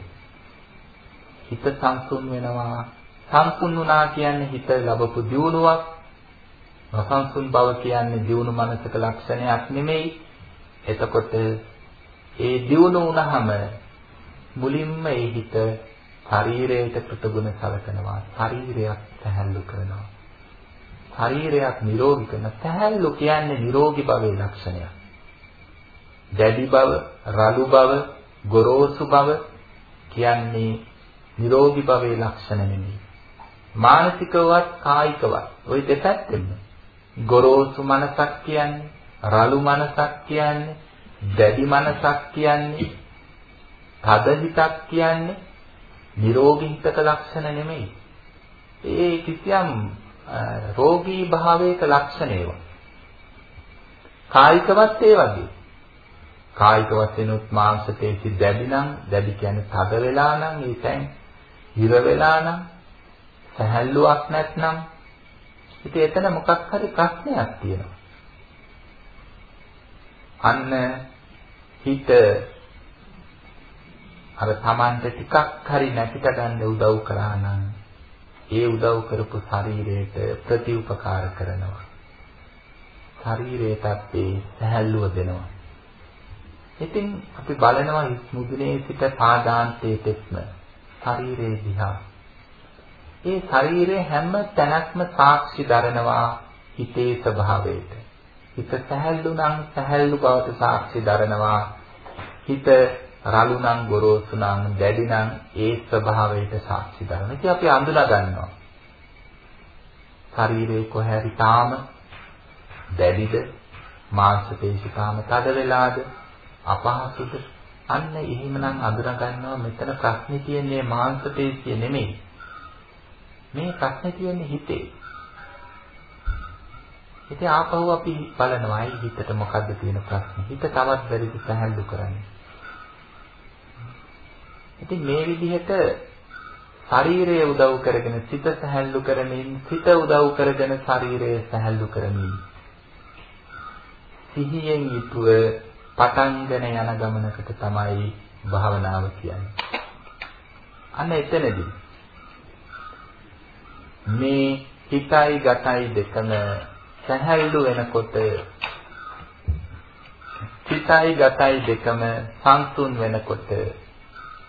හිත සංසුන් වෙනවා. සංසුන් වුණා කියන්නේ හිත ලැබපු දියුණුවක්. නොසංසුන් බව කියන්නේ දියුණු මනසක ලක්ෂණයක් නෙමෙයි. එතකොට ඒ දියුණු වුණාම මුලින්ම ඒ හිත ශරීරයට ප්‍රතිගුණ සලකනවා. ශරීරයක් සැහැල්ලු කරනවා. ශරීරයක් නිරෝගී කරන සැහැල්ලු කියන්නේ නිරෝගී භවයේ ලක්ෂණයක්. දැඩි බව, රළු බව, ගොරෝසු බව කියන්නේ නිරෝගී භවයේ ලක්ෂණ නෙමෙයි. මානසිකවත් කායිකවත් ওই දෙපැත්තෙම ගොරෝසු මනසක් කියන්නේ, රළු මනසක් කියන්නේ, දැඩි මනසක් කියන්නේ, තද හිතක් කියන්නේ නිරෝගී හිතක ලක්ෂණ නෙමෙයි. ඒ කිසියම් රෝගී භාවයක ලක්ෂණ ඒවා. කායිකවත් ඒ වගේ. කායික වශයෙන්ුත් මාංශ පේශි දැඩි නම් දැඩි කියන්නේ තද වෙලා නම් ඒකෙන් හිර වෙලා නම් සැහැල්ලුවක් නැත්නම් ඉතින් එතන මොකක් හරි ප්‍රශ්නයක් තියෙනවා. අන්න හිත අර Tamante ටිකක් හරි නැතිට ගන්න උදව් කරා නම් ඒ උදව් කරපු ශරීරයට ප්‍රතිඋපකාර කරනවා. ශරීරයටත් ඒ සැහැල්ලුව දෙනවා. ඉතින් අපි බලනවා මුදුනේ සිට පාදාන්තයේ තෙක්ම ශරීරයේ දිහා. ඒ ශරීරයේ හැම තැනක්ම සාක්ෂි දරනවා හිතේ ස්වභාවයට. හිත සැහැල්ලු නම් සැහැල්ලු බවට සාක්ෂි දරනවා. හිත රළු නම් ගොරෝසු නම් දැඩි නම් ඒ ස්වභාවයට සාක්ෂි දරන. ඉතින් අපි අඳුනා ගන්නවා. ශරීරයේ කොහේරි තාම දැඩිද මාංශ පේශි තාම තද වෙලාද අපහසුද අන්න එහෙමනම් අඳුනා ගන්නවා මෙතන ප්‍රශ්නේ තියෙන්නේ මාංශ පේශිය නෙමෙයි. මේ ප්‍රශ්නේ තියෙන්නේ හිතේ. ඉතින් ආපහු අපි බලනවා හිතට මොකද්ද තියෙන ප්‍රශ්නේ. හිත තවත් බැරිද සැහැල්ලු කරන්නේ. ඉතින් මේ විදිහට ශරීරය උදව් කරගෙන සිත සැහැල්ලු කරමින් සිත උදව් කරගෙන ශරීරය සැහැල්ලු කරමින් සිහියෙන් යුතුව පටන්ගෙන යන ගමනකට තමයි භාවනාව කියන්නේ. අන්න එතනදී මේ හිතයි ගතයි දෙකම සැහැල්ලු වෙනකොට හිතයි ගතයි දෙකම සංසුන් වෙනකොට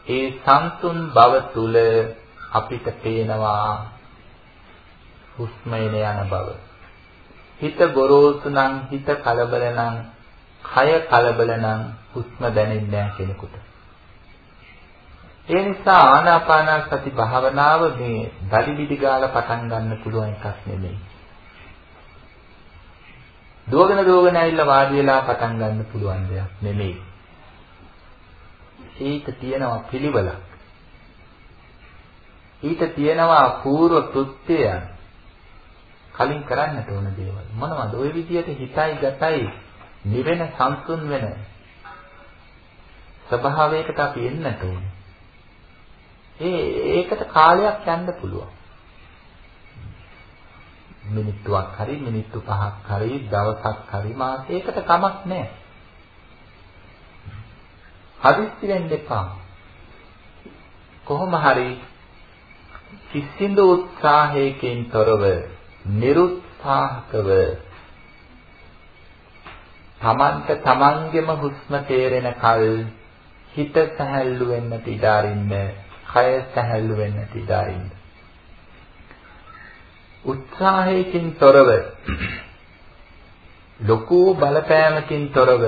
ඒ සංසුන් බව තුල අපිට පේනවා හුස්ම එන යන බව. හිත ගොරෝසු නම් හිත කලබල නම් කය කලබල නම් හුස්ම දැනෙන්නේ නැහැ කෙනෙකුට. ඒ නිසා ආනාපාන සති භාවනාව මේ දලි බිඩි ගාලා පටන් ගන්න පුළුවන් එකක් නෙමෙයි. දුවගෙන දුවගෙන ඇවිල්ලා වාඩි වෙලා පටන් ගන්න පුළුවන් දෙයක් නෙමෙයි. ඒක තියෙනවා පිළිවෙලක්. ඊට තියෙනවා పూర్ව කෘත්‍යයන්. කලින් කරන්නට ඕන දේවල්. මොනවද? ওই විදියට හිතයි ගතයි නිවෙන සංසුන් වෙන ස්වභාවයකට අපි එන්නට ඕනේ. ඒ ඒකට කාලයක් යන්න පුළුවන්. මිනිත්තුවක් හරි මිනිත්තු පහක් හරි දවසක් හරි මාසයකට කමක් නැහැ. හදිස්සි වෙන්න එපා. කොහොම හරි කිසිදු උත්සාහයකින් තොරව නිරුත්සාහකව තමන්ට තමන්ගෙම හුස්ම තේරෙන කල් හිත සැහැල්ලු වෙන්නට ඉඩ අරින්න, කය සැහැල්ලු වෙන්නට ඉඩ අරින්න. උත්සාහයකින් තොරව ලොකු බලපෑමකින් තොරව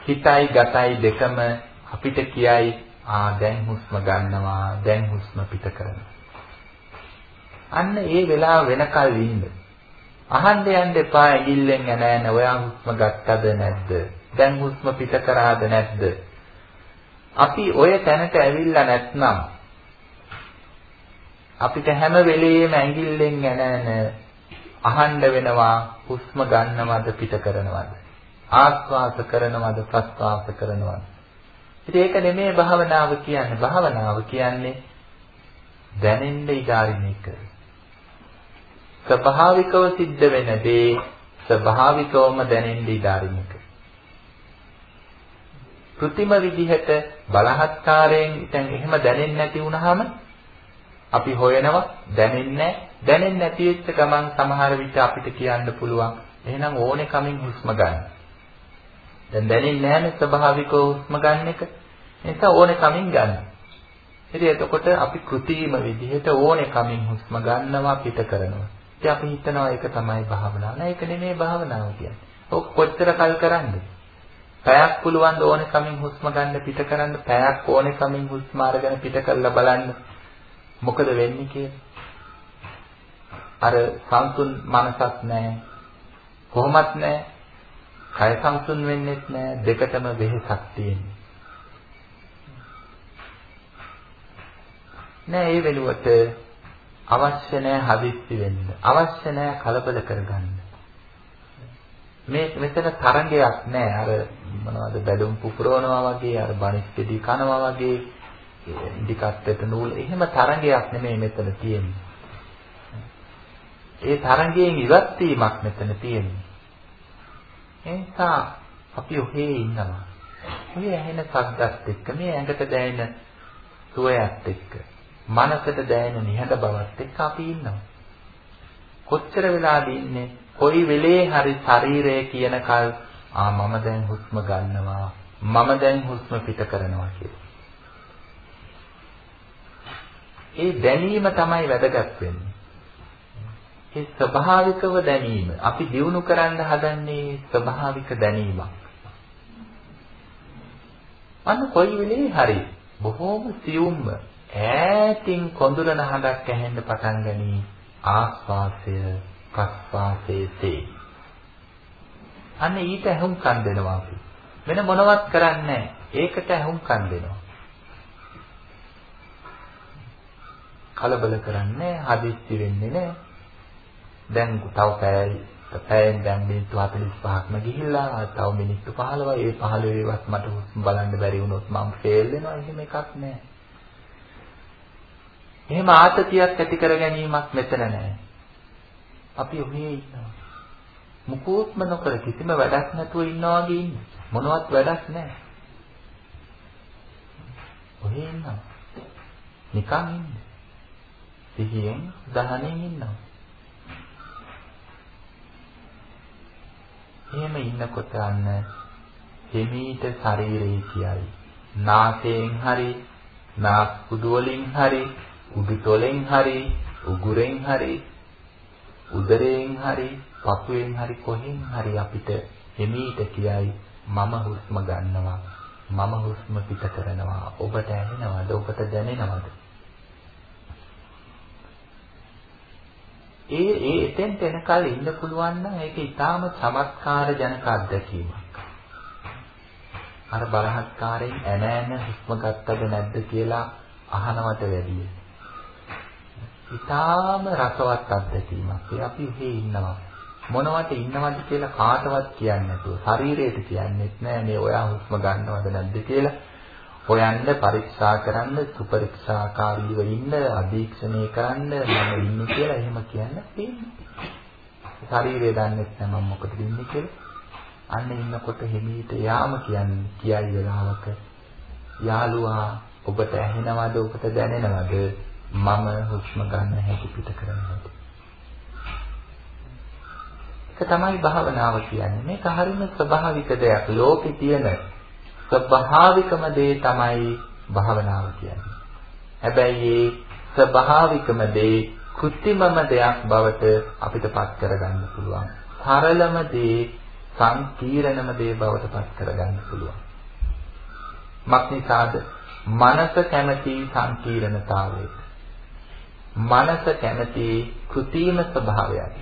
හිතයි ගතයි දෙකම අපිට කියයි ආ දැන් හුස්ම ගන්නවා දැන් හුස්ම පිට කරනවා. අන්න ඒ වෙලාව වෙනකල් ඉන්න. අහන්න යන්න එපා ඇඟිල්ලෙන් ඇනෑන ඔයා හුස්ම ගත්තද නැද්ද? දැන් හුස්ම පිට කරාද නැද්ද? අපි ඔය තැනට ඇවිල්ලා නැත්නම් අපිට හැම වෙලෙම ඇඟිල්ලෙන් ඇනෑන අහන්න වෙනවා හුස්ම ගන්නවද පිට කරනවද? ආස්වාස කරනවද ප්‍රස්වාස කරනවද ඉතින් ඒක නෙමෙයි භාවනාව කියන්නේ. භාවනාව කියන්නේ දැනෙන්න ඉඩාරින එක. ස්වභාවිකව සිද්ධ වෙන දේ ස්වභාවිකවම දැනෙන්න ඉඩාරින එක. કૃතිම විදිහට බලහත්කාරයෙන් දැන් එහෙම දැනෙන්නේ නැති වුනහම අපි හොයනවා දැනෙන්නේ දැනෙන්නේ නැති වෙච්ච ගමන් සමහර විට අපිට කියන්න පුළුවන් එහෙනම් ඕනේ කමින් හුස්ම ගන්න. දැන් දැනෙන්නේ නැහැනේ ස්වභාවිකව හුස්ම ගන්න එක. ඒ නිසා ඕනේ කමින් ගන්න. ඉතින් එතකොට අපි කෘතිම විදිහට ඕනේ කමින් හුස්ම ගන්නවා පිට කරනවා. ඉතින් අපි හිතනවා ඒක තමයි භාවනාව. නෑ ඒක නෙමෙයි භාවනාව කියන්නේ. ඔක් කොච්චර කල් කරන්නේ? පැයක් පුළුවන් ඕනේ කමින් හුස්ම ගන්න පිට කරන්න පැයක් ඕනේ කමින් හුස්ම අරගෙන පිට කරලා බලන්න මොකද වෙන්නේ කියලා. අර සංසුන් මනසක් නැහැ. කොහොමත් නැහැ. කය සංසුන් වෙන්නෙත් නැහැ. දෙකටම වෙහසක් තියෙනවා. නෑ ඒ වෙනුවට අවශ්‍ය නෑ හදිස්සි වෙන්න. අවශ්‍ය නෑ කලබල කරගන්න. මේ මෙතන තරංගයක් නෑ අර මොනවද බැලුම් පුපුරවනවා වගේ අර බණිස්කෙඩි කනවා වගේ ඉදිකට්ටට නූල් එහෙම තරංගයක් නෙමෙයි මෙතන තියෙන්නේ. ඒ තරංගයෙන් ඉවත් වීමක් මෙතන තියෙන්නේ. ඒ නිසා අපි ඔහේ ඉන්නවා. ඔය ඇහෙන ශබ්දත් එක්ක මේ ඇඟට දැනෙන සුවයත් එක්ක මනසට දැනෙන නිහඬ බවත් එක්ක අපි ඉන්නවා. කොච්චර වෙලාද ඉන්නේ? කොයි වෙලේ හරි ශරීරය කියන කල් ආ මම දැන් හුස්ම ගන්නවා මම දැන් හුස්ම පිට කරනවා කියලා. ඒ දැනීම තමයි වැදගත් වෙන්නේ. ඒ ස්වභාවිකව දැනීම. අපි දිනු කරන්න හදන්නේ ස්වභාවික දැනීමක්. අන්න කොයි වෙලේ හරි බොහෝම සියුම්ම ඈතින් කොඳුරන හඬක් ඇහෙන්න පටන් ගනී ආස්වාසය ප්‍රස්වාසයේසේ අන්න ඊට ඇහුම්කන් දෙනවා අපි. වෙන මොනවත් කරන්නේ ඒකට ඇහුම්කන් දෙනවා. කලබල කරන්නේ හදිස්සි වෙන්නේ නැහැ. දැන් තව පැයයි පැයෙන් දැන් මිනිත්තු 45ක්ම ගිහිල්ලා තව මිනිත්තු 15යි ඒ 15 වත් මට හුස්ම බලන්න බැරි වුණොත් මම ෆේල් වෙනවා එහෙම එකක් නැහැ එහෙම ආතතියක් ඇති කර ගැනීමක් මෙතන නැහැ. අපි ඔහේ ඉන්නවා. මුකුත්ම නොකර කිසිම වැඩක් නැතුව ඉන්නවා වගේ ඉන්නේ. මොනවත් වැඩක් නැහැ. ඔහේ ඉන්නවා. නිකන් ඉන්නේ. සිහියෙන් දහනෙන් ඉන්නවා. එහෙම ඉන්නකොට අන්න හිමීට ශරීරේ කියයි. නාසයෙන් හරි නාස් කුඩු වලින් හරි උඩුතොලෙන් හරි උගුරෙන් හරි උදරයෙන් හරි පපුවෙන් හරි කොහෙන් හරි අපිට එමීට කියයි මම හුස්ම ගන්නවා. මම හුස්ම පිට කරනවා. ඔබට ඇහෙනවද? ඔබට දැනෙනවද? ඒ ඒ එතෙන්ට එනකල් ඉන්න පුළුවන් නම් ඒක ඊටාම චමත්කාර ජනක අත්දැකීමක් අර බලහත්කාරයෙන් ඇන ඇන හුස්ම ගත්තද නැද්ද කියලා අහනවට වැඩියි ඉතාම රසවත් අත්දැකීමක්. ඒ අපි උහි ඉන්නවා. මොනවට ඉන්නවද කියලා කාටවත් කියන්නේ නැතුව ශරීරයට කියන්නේත් නෑ මේ ඔයා හුස්ම ගන්නවද නැද්ද කියලා. හොයන්න පරීක්ෂා කරන්න සුපරීක්ෂාකාරීව ඉන්න අධීක්ෂණය කරන්න මම ඉන්නේ කියලා එහෙම කියන්න තියෙන්නේ. ශරීරය දන්නෙත් නෑ මම මොකටද ඉන්නේ කියලා. අන්න ඉන්නකොට හිමීට යාම කියන්නේ කියයි වෙලාවක යාළුවා ඔබට ඇහෙනවද ඔබට දැනෙනවද මම හුස්ම ගන්න හැටි පිට කරන හැටි. ඒක තමයි භාවනාව කියන්නේ. මේක හරිම ස්වභාවික දෙයක්. ලෝකේ තියෙන ස්වභාවිකම දේ තමයි භාවනාව කියන්නේ. හැබැයි ඒ ස්වභාවිකම දේ කෘත්‍රිමම දෙයක් බවට අපිට පත් කරගන්න පුළුවන්. සරලම දේ සංකීර්ණම දේ බවට පත් කරගන්න පුළුවන්. මක්නිසාද මනස කැමති සංකීර්ණතාවයට මනස කැමති කෘතිම ස්වභාවයක්.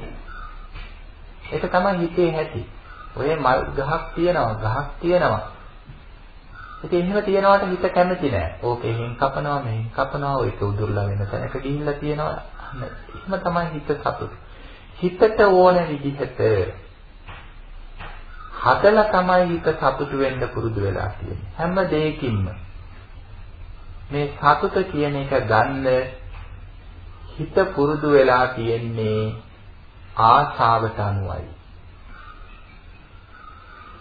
ඒක තමයි හිතේ ඇති. ඔය මල් ගහක් තියෙනවා, ගහක් තියෙනවා. ඉතින් එහෙම තියනවාට හිත කැමති නෑ. ඕක එහෙන් කපනවා, මෙහෙන් කපනවා, ඒක උදුරලා වෙන තැනක ගිහිල්ලා තියෙනවා. එහෙම තමයි හිත සතුට. හිතට ඕන විදිහට හදලා තමයි හිත සතුටු වෙන්න පුරුදු වෙලා තියෙන්නේ. හැම දෙයකින්ම මේ සතුට කියන එක ගන්න හිත පුරුදු වෙලා තියෙන්නේ ආශාවට අනුවයි.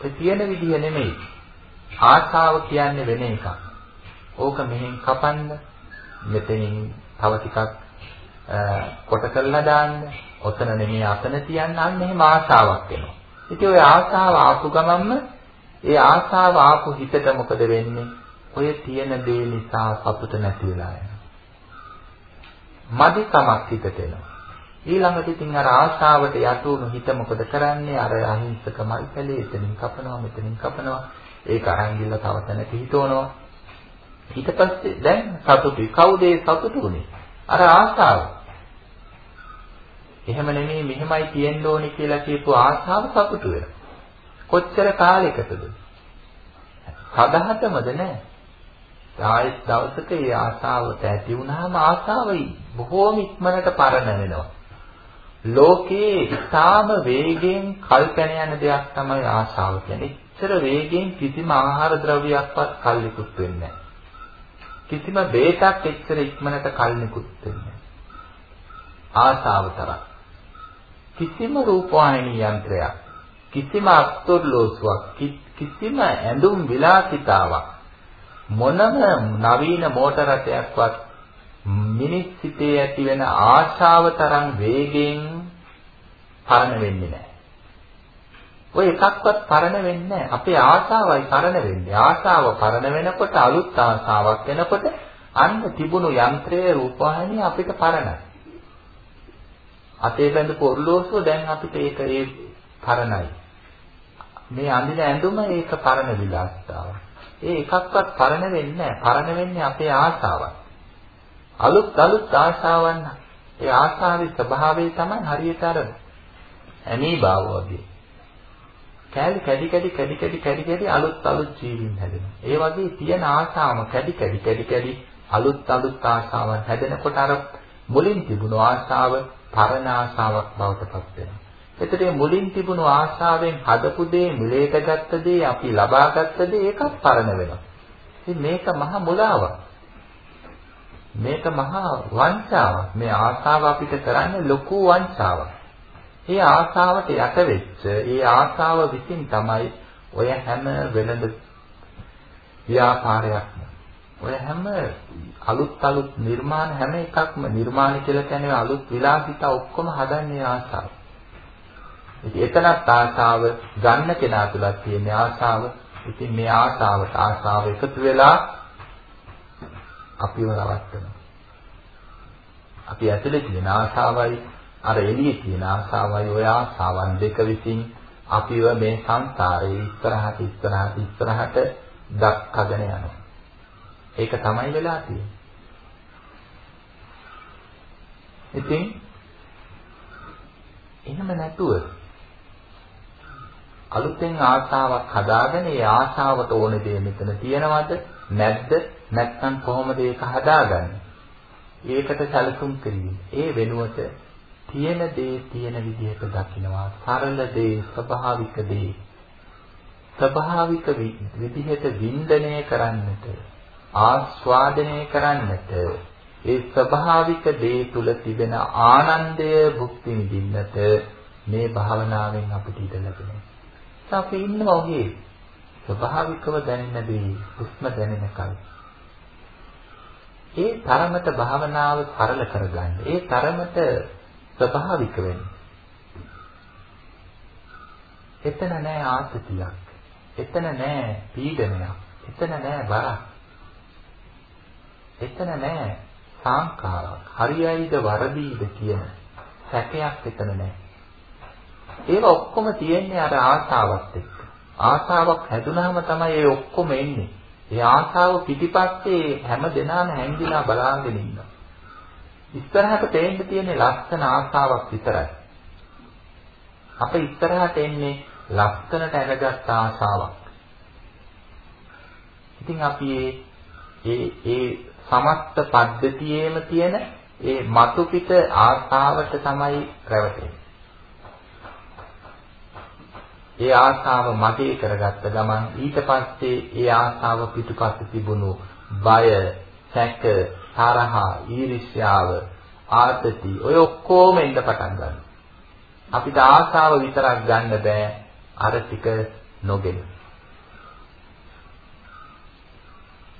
ඒ තියෙන විදිය නෙමෙයි. ආශාව කියන්නේ වෙන එකක්. ඕක මෙහෙන් කපන්න, මෙතනින් තව ටිකක් කොට කරලා දාන්න, ඔතන නෙමෙයි අතන තියන්න අන්න එහෙම ආශාවක් එනවා. ඉතින් ওই ආශාව ආපු ගමන්ම ඒ ආශාව ආපු හිතට මොකද වෙන්නේ? ඔය තියෙන දේ නිසා සතුට නැති වෙලා යනවා. මදිකමක් හිතට එනවා. ඊළඟට ඉතින් අර ආශාවට යටුණු හිත මොකද කරන්නේ? අර අහිංසක මල්පැලේ එතනින් කපනවා මෙතනින් කපනවා. ඒක අරන් ගිහලා තව තැනක හිටවනවා. ඊට පස්සේ දැන් සතුටුයි. කවුද ඒ සතුටු උනේ? අර ආශාව. එහෙම නෙමෙයි මෙහෙමයි තියෙන්න ඕනේ කියලා කියපු ආශාව සතුටු වෙනවා. කොච්චර කාලයකටද? සදහටමද නැහැ. ආයෙත් දවසක ඒ ආශාවට ඇති වුණාම ආශාව බොහෝම ඉක්මනට පරණ වෙනවා. ලෝකේ ඉතාම වේගෙන් කල්පන යන දෙයක් තමයි ආශාව කියන්නේ. එච්චර වේගෙන් කිසිම ආහාර ද්‍රව්‍යයක්වත් කල්ලිකුත් වෙන්නේ නැහැ. කිසිම බේතක් එච්චර ඉක්මනට කල්ලිකුත් වෙන්නේ නැහැ. ආශාව තරම්. කිසිම රූපවාහිනී යන්ත්‍රයක් කිසිම අස්තොර්ලෝසුවක් කිසිම ඇඳුම් විලාසිතාවක් මොනම නවීන මෝටර රථයක්වත් මිනිස් සිතේ ඇති වෙන ආශාව තරම් වේගෙන් පරණ වෙන්නේ නැහැ. ඔය එකක්වත් පරණ වෙන්නේ නැහැ. අපේ ආශාවයි පරණ වෙන්නේ. ආශාව පරණ වෙනකොට අලුත් ආශාවක් එනකොට අන්න තිබුණු යන්ත්‍රයේ රූපවාහිනිය අපිට පරණයි. අතේ බඳපු ඔරලෝසුව දැන් අපිට ඒක ඒ පරණයි. මේ අඳින ඇඳුම ඒක පරණ විලාසිතාව. ඒ එකක්වත් පරණ වෙන්නේ නැහැ. පරණ වෙන්නේ අපේ ආශාවන්. අලුත් අලුත් ආශාවන් ඒ ආශාවේ ස්වභාවය තමයි හරියට අර ඇමීබාව වගේ. කැලි කැඩි කැඩි කැඩි කැඩි කැඩි කැඩි අලුත් අලුත් ජීවීන් හැදෙනවා. ඒ වගේ තියෙන ආශාවම කැඩි කැඩි කැඩි කැඩි අලුත් අලුත් ආශාවන් හැදෙනකොට අර මුලින් තිබුණු ආශාව පරණ ආශාවක් බවට පත් වෙනවා. එතකොට මුලින් තිබුණු ආශාවෙන් හදපු දේ, මිලේට ගත්ත දේ, අපි ලබා ගත්ත දේ ඒකත් පරණ වෙනවා. ඉතින් මේක මහ මුලාවක්. මේක මහා වංචාවක්. මේ ආශාව අපිට කරන්නේ ලොකු වංචාවක්. ඒ ආශාවට යට වෙච්ච, ඒ ආශාව විසින් තමයි ඔය හැම වෙළඳ ව්‍යාපාරයක්ම ඔය හැම අලුත් අලුත් නිර්මාණ හැම එකක්ම නිර්මාණ කියලා කියන්නේ අලුත් විලාසිතා ඔක්කොම හදන්නේ ආශාව. ඉතින් එතනත් ආශාව ගන්න කෙනා තුලත් තියෙන ආශාව. ඉතින් මේ ආශාවට ආශාව එකතු වෙලා අපිව රවට්ටනවා. අපි ඇතුලේ තියෙන ආශාවයි අර එළියේ තියෙන ආශාවයි ඔය ආශාවන් දෙක විසින් අපිව මේ සංසාරේ ඉස්සරහට ඉස්සරහට ඉස්සරහට දක්කගෙන යනවා. ඒක තමයි වෙලා තියෙන්නේ. ඉතින් එහෙම නැතුව අලුතෙන් ආශාවක් හදාගෙන ඒ ආශාවට ඕන දේ මෙතන තියෙනවද නැද්ද නැත්නම් කොහොමද ඒක හදාගන්නේ ඒකට සැලසුම් කිරීම ඒ වෙනුවට තියෙන දේ තියෙන විදිහට දකිනවා සරල දේ ස්වභාවික දේ ස්වභාවික විදිහට වින්දනය කරන්නට ආස්වාදනය කරන්නට ඒ ස්වභාවික දේ තුල තිබෙන ආනන්දය භුක්ති විඳින්නට මේ භාවනාවෙන් අපිට ඉඩ ලැබෙනවා. අපි ඉන්නවා ඔහේ ස්වභාවිකව දැනෙන දේ හුස්ම දැනෙන කල. ඒ තරමට භාවනාව සරල කරගන්න. ඒ තරමට ස්වභාවික වෙන්න. එතන නෑ ආතතියක්. එතන නෑ පීඩනයක්. එතන නෑ බරක්. එතන නෑ සංකාරක්. හරියයිද වරදීද කියන සැකයක් එතන නෑ. ඒව ඔක්කොම තියෙන්නේ අර ආසාවත් එක්ක. ආසාවක් හැදුනහම තමයි ඒ ඔක්කොම එන්නේ. ඒ ආසාව පිටිපස්සේ හැම දෙනාම හැංගිලා බලාගෙන ඉන්නවා. ඉස්සරහට පේන්න තියෙන ලස්සන ආසාවක් විතරයි. අප ඉස්සරහට එන්නේ ලස්සනට ඇරගත් ආසාවක්. ඉතින් අපි ඒ ඒ සමස්ත පද්ධතියේම තියෙන ඒ මතු පිට ආසාවට තමයි රැවටෙන්නේ. ඒ ආසාව මගේ කරගත්ත ගමන් ඊට පස්සේ ඒ ආසාව පිටුපස්ස තිබුණු බය, සැක, තරහ, ඊර්ෂ්‍යාව, ආතති ඔය ඔක්කොම එන්න පටන් ගන්නවා. අපිට ආසාව විතරක් ගන්න බෑ අර ටික නොගෙන.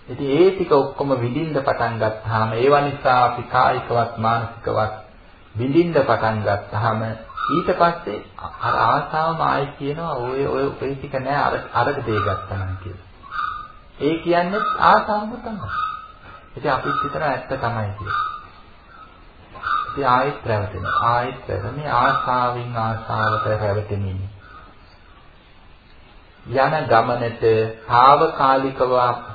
ඉතින් ඒ ටික ඔක්කොම විඳින්න පටන් ගත්තාම ඒවා නිසා අපි කායිකවත් මානසිකවත් විඳින්න පටන් ගත්තාම ඊට පස්සේ අර ආසාවම ආයි කියනවා ඔය ඔය ඔය ටික නෑ අර අරක දෙය ගත්තා නම් කියලා. ඒ කියන්නේ ආසාවම තමයි. ඉතින් අපිත් හිතන ඇත්ත තමයි කියලා. ඉතින් ආයෙත් රැවටෙනවා. ආයෙත් රැවටෙන්නේ ආසාවෙන් ආසාවට රැවටෙමින්. යන ගමනට తాවකාලිකව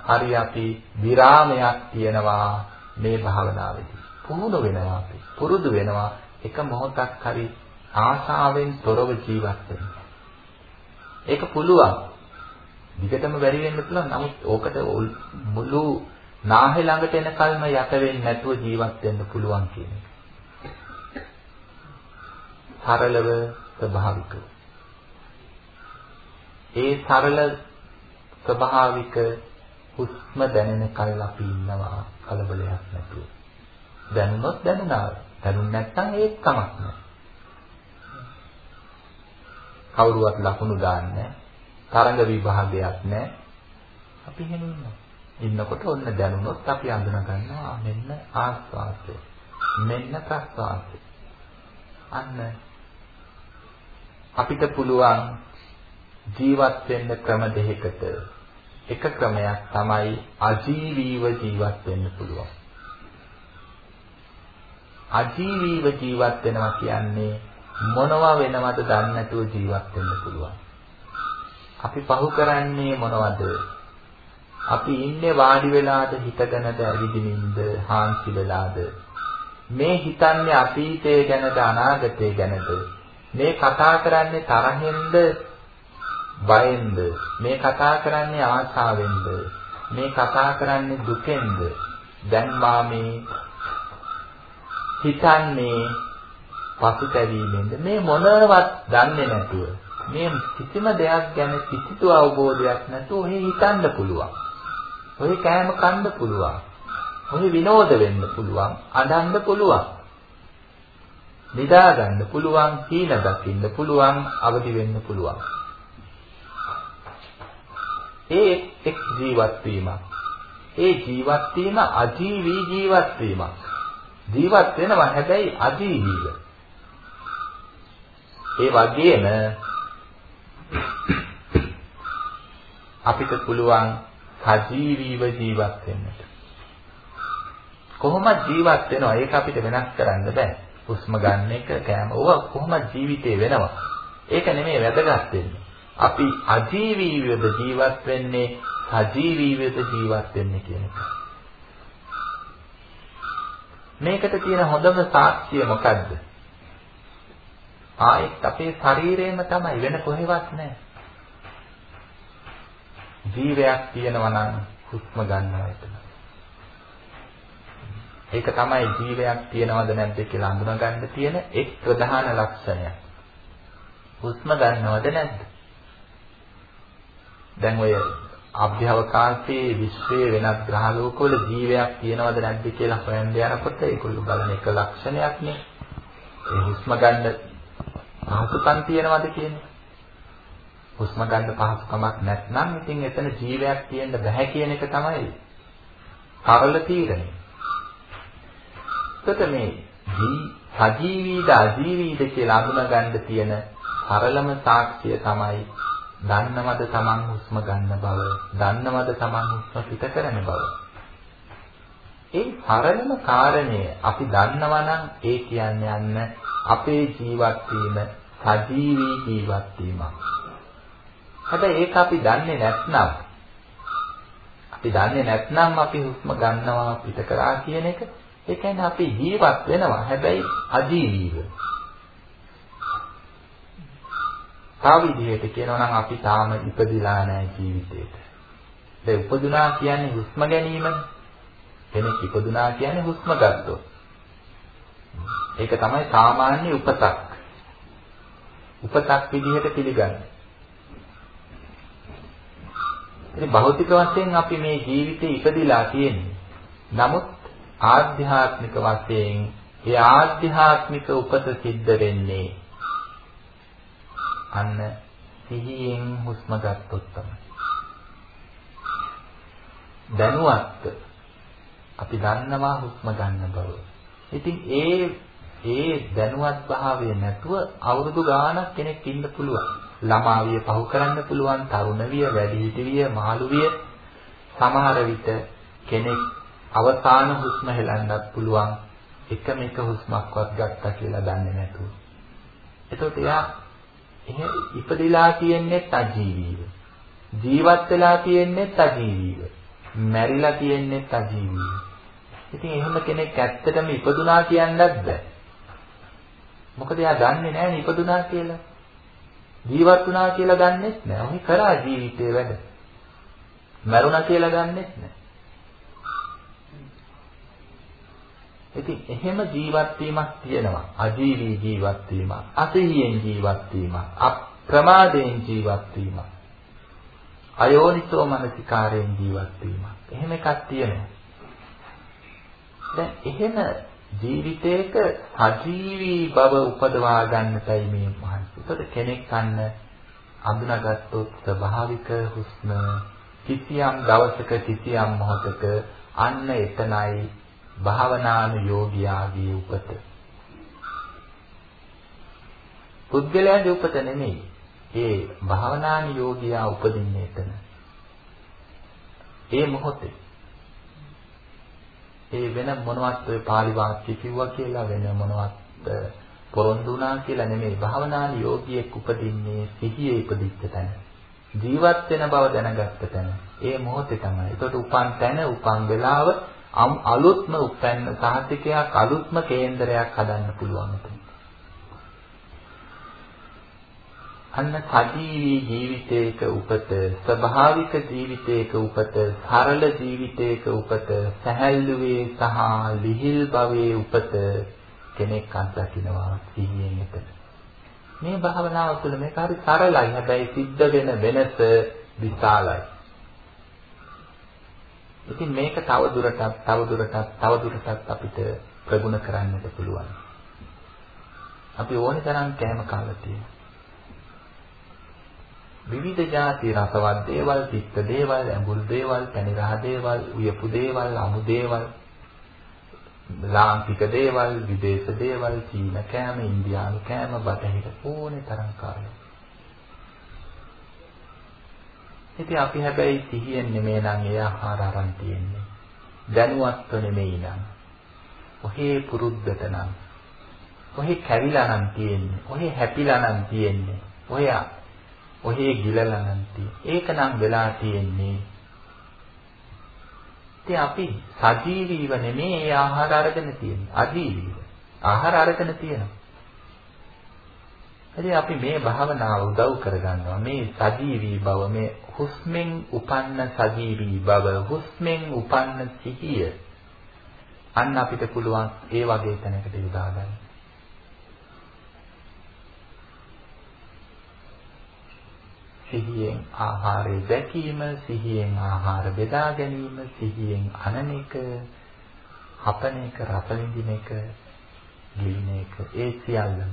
හරි අපි විරාමයක් තියනවා මේ භාවනාවේදී. පුහුණු වෙනවා අපි. පුරුදු වෙනවා එක මොහොතක් හරි ආශාවෙන් තොරව ජීවත් වෙන්න. ඒක පුළුවන්. විකටම බැරි වෙන්න පුළුවන්. නමුත් ඕකට මුළු නාහේ ළඟට එනකල්ම යට වෙන්නේ නැතුව ජීවත් වෙන්න පුළුවන් කියන එක. සරලව ස්වභාවිකව. ඒ සරල ස්වභාවික හුස්ම දැනෙන කල් අපි ඉන්නවා කලබලයක් නැතුව. දැනුනොත් දැනුණා. දැනුන් නැත්නම් ඒක කමක් නැහැ. කවුරුවත් ලකුණු දාන්නේ තරංග විභාගයක් නැහැ. අපි එහෙම ඉන්නවා. ඉන්නකොට ඔන්න දැනුනොත් අපි අඳුන ගන්නවා මෙන්න ආස්වාදය. මෙන්න ප්‍රස්වාදය. අන්න අපිට පුළුවන් ජීවත් වෙන්න ක්‍රම දෙකකට එක ක්‍රමයක් තමයි අජීවීව ජීවත් වෙන්න පුළුවන්. අජීවීව ජීවත් වෙනවා කියන්නේ මොනවා වෙනවද දන්නේ නැතුව ජීවත් වෙන්න පුළුවන්. අපි පහු කරන්නේ මොනවද? අපි ඉන්නේ වාඩි වෙලාද හිතගෙනද ඇවිදිනින්ද හාන්සි වෙලාද? මේ හිතන්නේ අතීතය ගැනද අනාගතය ගැනද? මේ කතා කරන්නේ තරහෙන්ද බයෙන්ද? මේ කතා කරන්නේ ආශාවෙන්ද මේ කතා කරන්නේ දුකෙන්ද? දැන් මා මේ හිතන්නේ පසුතැවීමෙන්ද? මේ මොනවත් දන්නේ නැතුව මේ කිසිම දෙයක් ගැන කිසිදු අවබෝධයක් නැතුව ඔහේ හිතන්න පුළුවන්. ඔහේ කෑම කන්න පුළුවන්. ඔහේ විනෝද වෙන්න පුළුවන්. අඬන්න පුළුවන්. නිදා ගන්න පුළුවන්, සීන දකින්න පුළුවන්, අවදි වෙන්න පුළුවන්. ඒ එක් ජීවත් වීමක්. ඒ ජීවත් වීම අජීවී ජීවත් වීමක්. ජීවත් වෙනවා හැබැයි අජීවීව. ඒ වගේම අපිට පුළුවන් සජීවීව ජීවත් වෙන්නට. කොහොමද ජීවත් වෙනවා ඒක අපිට වෙනස් කරන්න බෑ. හුස්ම ගන්න එක කෑම ඕවා කොහොමද ජීවිතේ වෙනවා. ඒක නෙමෙයි වැදගත් වෙන්නේ. අපි අජීවීවද ජීවත් වෙන්නේ සජීවීවද ජීවත් වෙන්නේ කියන එක. මේකට තියෙන හොඳම සාක්ෂිය මොකද්ද? ආයෙත් අපේ ශරීරයම තමයි වෙන කොහෙවත් නැහැ. ජීවයක් තියෙනවා නම් හුස්ම ගන්නවා එතන. ඒක තමයි ජීවයක් තියෙනවද නැද්ද කියලා අඳුනගන්න තියෙන එක් ප්‍රධාන ලක්ෂණයක්. හුස්ම ගන්නවද නැද්ද? දැන් ඔය අභ්‍යවකාශයේ විශ්වයේ වෙනත් ග්‍රහ ලෝකවල ජීවයක් තියෙනවද නැද්ද කියලා හොයන්න යනකොට ඒගොල්ලෝ බලන එක ලක්ෂණයක් නේ. ඒ හුස්ම ගන්න පහසුකම් තියෙනවද කියන්නේ? හුස්ම ගන්න පහසුකමක් නැත්නම් ඉතින් එතන ජීවයක් තියෙන්න බෑ කියන එක තමයි කරල තීරණය. එතකොට මේ සජීවීද අජීවීද කියලා අඳුනගන්න තියෙන සරලම සාක්ෂිය තමයි දන්නවද Taman හුස්ම ගන්න බව, දන්නවද Taman හුස්ම පිට කරන බව. ඒ සරලම කාරණය අපි දන්නවා නම් ඒ කියන්නේ යන්න අපේ ජීවත් වීම සජීවී ජීවත් වීමක්. හැබැයි ඒක අපි දන්නේ නැත්නම් අපි දන්නේ නැත්නම් අපි හුස්ම ගන්නවා පිට කරා කියන එක ඒ කියන්නේ අපි ජීවත් වෙනවා හැබැයි අජීවීව. තව විදිහට කියනවා නම් අපි තාම ඉපදිලා නැහැ ජීවිතේට. දැන් උපදුනා කියන්නේ හුස්ම ගැනීමනේ. කෙනෙක් ඉපදුනා කියන්නේ හුස්ම ගත්තොත්. ඒක තමයි සාමාන්‍ය උපතක්. උපතක් විදිහට පිළිගන්නේ. ඉතින් භෞතික වශයෙන් අපි මේ ජීවිතේ ඉපදිලා තියෙන්නේ. නමුත් ආධ්‍යාත්මික වශයෙන් ඒ ආධ්‍යාත්මික උපත සිද්ධ වෙන්නේ අන්න සිහියෙන් හුස්ම ගත්තොත් තමයි. දැනුවත් අපි දන්නවා හුස්ම ගන්න බව. ඉතින් ඒ ඒ දැනුවත් භාවය නැතුව අවුරුදු ගාණක් කෙනෙක් ඉන්න පුළුවන්. ළමාවිය පහු කරන්න පුළුවන්, තරුණ විය, වැඩිහිටි විය, මහලු විය. සමහර විට කෙනෙක් අවසාන හුස්ම හෙලන්නත් පුළුවන්. එකම එක හුස්මක්වත් ගත්තා කියලා දන්නේ නැතුව. එතකොට එයා එහෙ ඉපදිලා තියෙන්නේ අජීවීව. ජීවත් වෙලා තියෙන්නේ අජීවීව. මැරිලා තියෙන්නේ අජීවීව. ඉතින් එහෙම කෙනෙක් ඇත්තටම ඉපදුනා කියන්නත් බෑ. මොකද එයා දන්නේ නැහැ ඉපදුනා කියලා. ජීවත් වුණා කියලා දන්නෙත් නැහැ. ඔහි කරා ජීවිතේ වැඩ. මරුණා කියලා දන්නෙත් නැහැ. ඉතින් එහෙම ජීවත් වීමක් තියෙනවා. අජීවී ජීවත් වීමක්, අසහියෙන් ජීවත් වීමක්, අප්‍රමාදයෙන් ජීවත් වීමක්. අයෝනිසෝ මනසිකාරයෙන් ජීවත් වීමක්. එහෙම එකක් තියෙනවා. දැන් එහෙම ජීවිතයක සජීවී බව උපදවා ගන්නටයි මේ මහන්සි. ඒකට කෙනෙක් අන්න අඳුනාගත්තොත් ස්වභාවික හුස්ම කිසියම් දවසක කිසියම් මොහොතක අන්න එතනයි භාවනානුයෝගියාගේ උපත. පුද්ගලයාගේ උපත නෙමෙයි. ඒ භාවනානුයෝගියා උපදින්නේ එතන. ඒ මොහොතේ ඒ වෙන මොනවත් ඔය pāli වාක්‍ය කිව්වා කියලා වෙන මොනවත් පොරොන්දු වුණා කියලා නෙමෙයි භාවනානි යෝගියෙක් උපදින්නේ සිහියේ ඉපදිච්ච තැන. ජීවත් වෙන බව දැනගත්ත තැන. ඒ මොහොතේ තමයි. ඒකට උපන් තැන උපන් වෙලාව අලුත්ම උපැන්න සාහිත්‍යයක් අලුත්ම කේන්දරයක් හදන්න පුළුවන්. අන්න සජීවී ජීවිතයක උපත ස්වභාවික ජීවිතයක උපත සරල ජීවිතයක උපත සැහැල්ලුවේ සහ ලිහිල් භවයේ උපත කෙනෙක් අත්දකිනවා සිහියෙන් එතන. මේ භාවනාව තුළ මේක හරි සරලයි. හැබැයි සිද්ධ වෙන වෙනස විශාලයි. ඉතින් මේක තව දුරටත් තව දුරටත් තව දුරටත් අපිට ප්‍රගුණ කරන්නට පුළුවන්. අපි ඕනේ තරම් කැම කාලා තියෙනවා. විවිධ ಜಾති රසවත් දේවල්, පිත්ත දේවල්, ඇඹුල් දේවල්, පැණි රහ දේවල්, උයපු දේවල්, අමු දේවල්, ලාංකික දේවල්, විදේශ දේවල්, චීන කෑම, ඉන්දියානු කෑම, බටහිර ඕනේ තරම් කාලයක්. ඉතින් අපි හැබැයි සිහියෙන් නෙමෙයි නම් ඒ ආහාර අරන් තියෙන්නේ. දැනුවත්ව නෙමෙයි නම්. ඔහේ පුරුද්දට නම්. ඔහේ කැවිලා නම් තියෙන්නේ. ඔහේ හැපිලා නම් තියෙන්නේ. ඔහේ ඔහේ ගිලලා නැන්ති. ඒක නම් වෙලා තියෙන්නේ. ඉතින් අපි සජීවීව නෙමේ ඒ ආහාර අරගෙන තියෙන්නේ. අජීවීව. ආහාර අරගෙන තියෙනවා. ඉතින් අපි මේ භාවනාව උදව් කරගන්නවා. මේ සජීවී බව මේ හුස්මෙන් උපන්න සජීවී බව හුස්මෙන් උපන්න සිහිය අන්න අපිට පුළුවන් ඒ වගේ තැනකට යොදා ගන්න. සිහියෙන් ආහාරය දැකීම, සිහියෙන් ආහාර බෙදා ගැනීම, සිහියෙන් අනන එක, හපන එක, රස විඳින එක, ගිලින එක, ඒ සියල්ලම.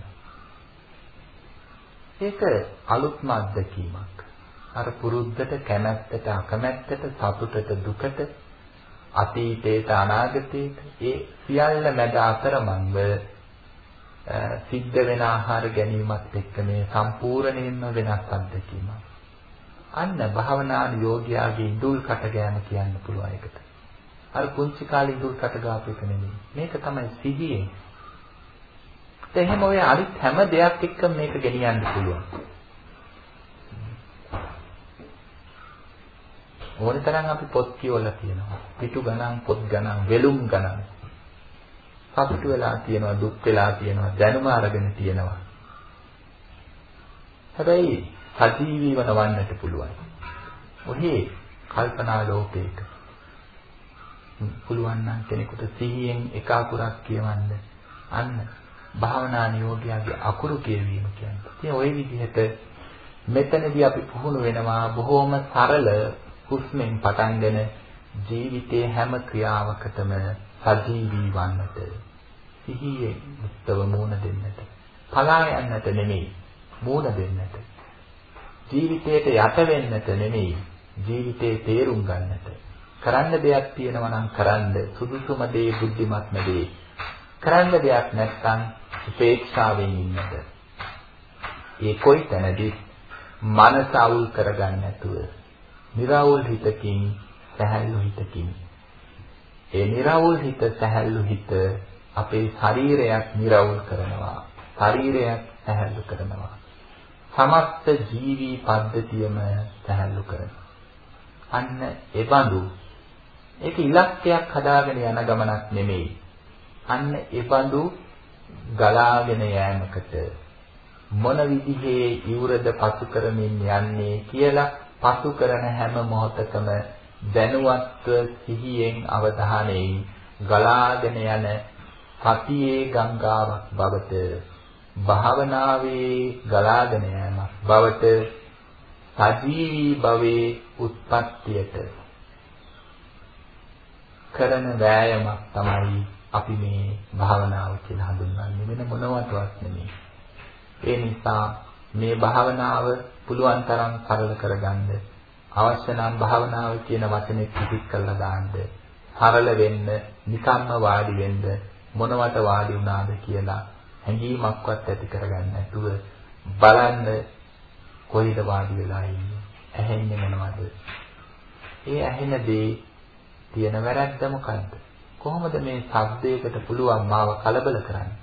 ඒක අලුත්ම අත්දැකීමක්. අර පුරුද්දට, කැමැත්තට, අකමැත්තට, සතුටට, දුකට, අතීතයට, අනාගතයට, ඒ සියල්ල මැද අතරමංව සිද්ධ වෙන ආහාර ගැනීමත් එක්ක මේ සම්පූර්ණයෙන්ම වෙනස් අත්දැකීමක්. අන්න භාවනාන යෝගියාගේ ඉඳුල් කට ගෑම කියන්න පුළුවන් එකට. අර කුංචි කාලේ ඉඳුල් කට ගාපු එක නෙමෙයි. මේක තමයි සිහියෙන්. එහෙම ඔය අනිත් හැම දෙයක් එක්ක මේක ගෙනියන්න පුළුවන්. ඕනි තරම් අපි පොත් කියවලා තියෙනවා. පිටු ගණන්, පොත් ගණන්, වෙලුම් ගණන්. සතුට වෙලා තියෙනවා, දුක් වෙලා තියෙනවා, දැනුම අරගෙන තියෙනවා. හැබැයි සජීවීව නවන්නට පුළුවන්. ඔහේ කල්පනා ලෝකයක පුළුවන් නම් කෙනෙකුට සිහියෙන් එක අකුරක් කියවන්න අන්න භාවනා නියෝගයාගේ අකුරු කියවීම කියන්නේ. ඉතින් ওই විදිහට මෙතනදී අපි පුහුණු වෙනවා බොහොම සරල හුස්මෙන් පටන්ගෙන ජීවිතයේ හැම ක්‍රියාවකටම සජීවී වන්නට සිහියෙන් මුත්තව මූණ දෙන්නට පලා යන්නට නෙමෙයි මූණ දෙන්නට ජීවිතයට යට වෙන්නට නෙමෙයි ජීවිතේ තේරුම් ගන්නට. කරන්න දෙයක් තියෙනවා නම් කරන්න සුදුසුම දේ බුද්ධිමත්ම දේ. කරන්න දෙයක් නැත්නම් උපේක්ෂාවෙන් ඉන්නට. ඒ කොයි තැනදී මනස අවුල් කරගන්න නැතුව, निराවුල් හිතකින්, සැහැල්ලු හිතකින්. ඒ निराවුල් හිත, සැහැල්ලු හිත අපේ ශරීරයක් निराවුල් කරනවා. ශරීරයක් සැහැල්ලු කරනවා. සමස්ත ජීවී පද්ධතියම සැහැල්ලු කරනවා. අන්න එබඳු ඒක ඉලක්කයක් හදාගෙන යන ගමනක් නෙමෙයි. අන්න එබඳු ගලාගෙන යෑමකට මොන විදිහේ ඉවුරද පසු කරමින් යන්නේ කියලා පසු කරන හැම මොහොතකම දැනුවත්ව සිහියෙන් අවධානයෙන් ගලාගෙන යන සතියේ ගංගාවක් බවට භාවනාවේ ගලාගෙන යෑමක් බවට සජීවී භවයේ උත්පත්තියට කරන වෑයමක් තමයි අපි මේ භාවනාව කියලා හඳුන්වන්නේ වෙන මොනවත්වත් නෙමෙයි. ඒ නිසා මේ භාවනාව පුළුවන් තරම් සරල කරගන්න අවශ්‍ය නම් භාවනාව කියන වචනේ පිටික් කරලා දාන්න. සරල වෙන්න, නිකම්ම වාඩි වෙන්න, මොනවට වාඩි වුණාද කියලා හැඟීමක්වත් ඇති කරගන්න නැතුව බලන්න කොහෙද වාඩි වෙලා ඉන්නේ. ඇහෙන්නේ මොනවද? ඒ ඇහෙන දේ තියෙන වැරද්ද මොකද්ද? කොහොමද මේ ශබ්දයකට පුළුවන් මාව කලබල කරන්නේ?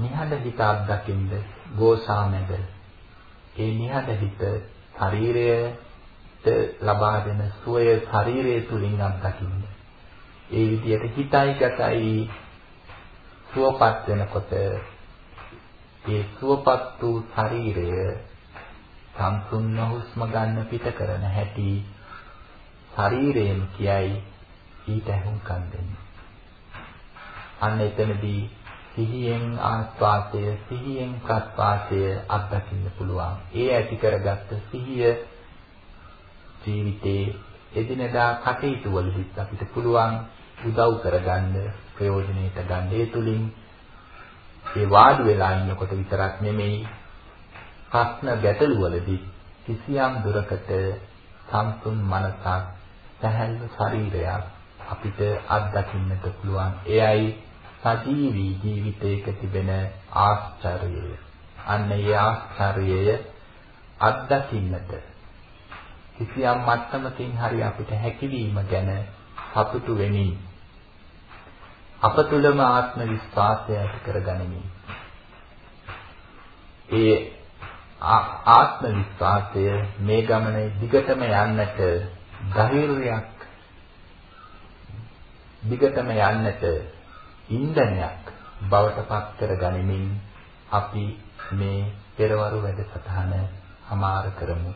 නිහඬ හිත අත්දකින්ද ගෝසා මැද ඒ නිහඬ හිත ශරීරයට ලබා දෙන සුවය ශරීරය තුලින් අත්දකින්න. ඒ විදිහට හිතයි ගතයි සුවපත් වෙනකොට ඒ සුවපත් වූ ශරීරය සම්පූර්ණ හුස්ම ගන්න පිට කරන හැටි ශරීරයෙන් කියයි ඊට අහුම්කම් දෙන්න. අන්න එතනදී සිහියෙන් ආස්වාදය සිහියෙන් ප්‍රස්වාදය අත්දකින්න පුළුවන්. ඒ ඇති කරගත්ත සිහිය ජීවිතේ එදිනදා කටයුතු වලදීත් අපිට පුළුවන් උදව් කරගන්න ප්‍රයෝජනෙට ගන්න. ඒ තුලින් ඒ වාඩි වෙලා ඉන්නකොට විතරක් නෙමෙයි ප්‍රශ්න ගැටළු වලදී කිසියම් දුරකට සම්තුන් මනසක් සැහැල්ලු ශරීරයක් අපිට අත්දකින්නට පුළුවන්. එයයි සජීවී ජීවිතයක තිබෙන ආශ්චර්යය. අන්න ඒ ආශ්චර්යය අත්දකින්නට කිසියම් මට්ටමකින් හරි අපිට හැකියවීම ගැන සතුටු වෙමින් අප තුළම ආත්ම විශ්වාසය ඇති කරගනිමින් ඒ ආත්ම විශ්වාසය මේ ගමනේ දිගටම යන්නට ධෛර්යයක් දිගටම යන්නට ඉන්ධනයක් බවට පත් කර ගනිමින් අපි මේ පෙරවරු වැඩසටහන හමාර කරමු.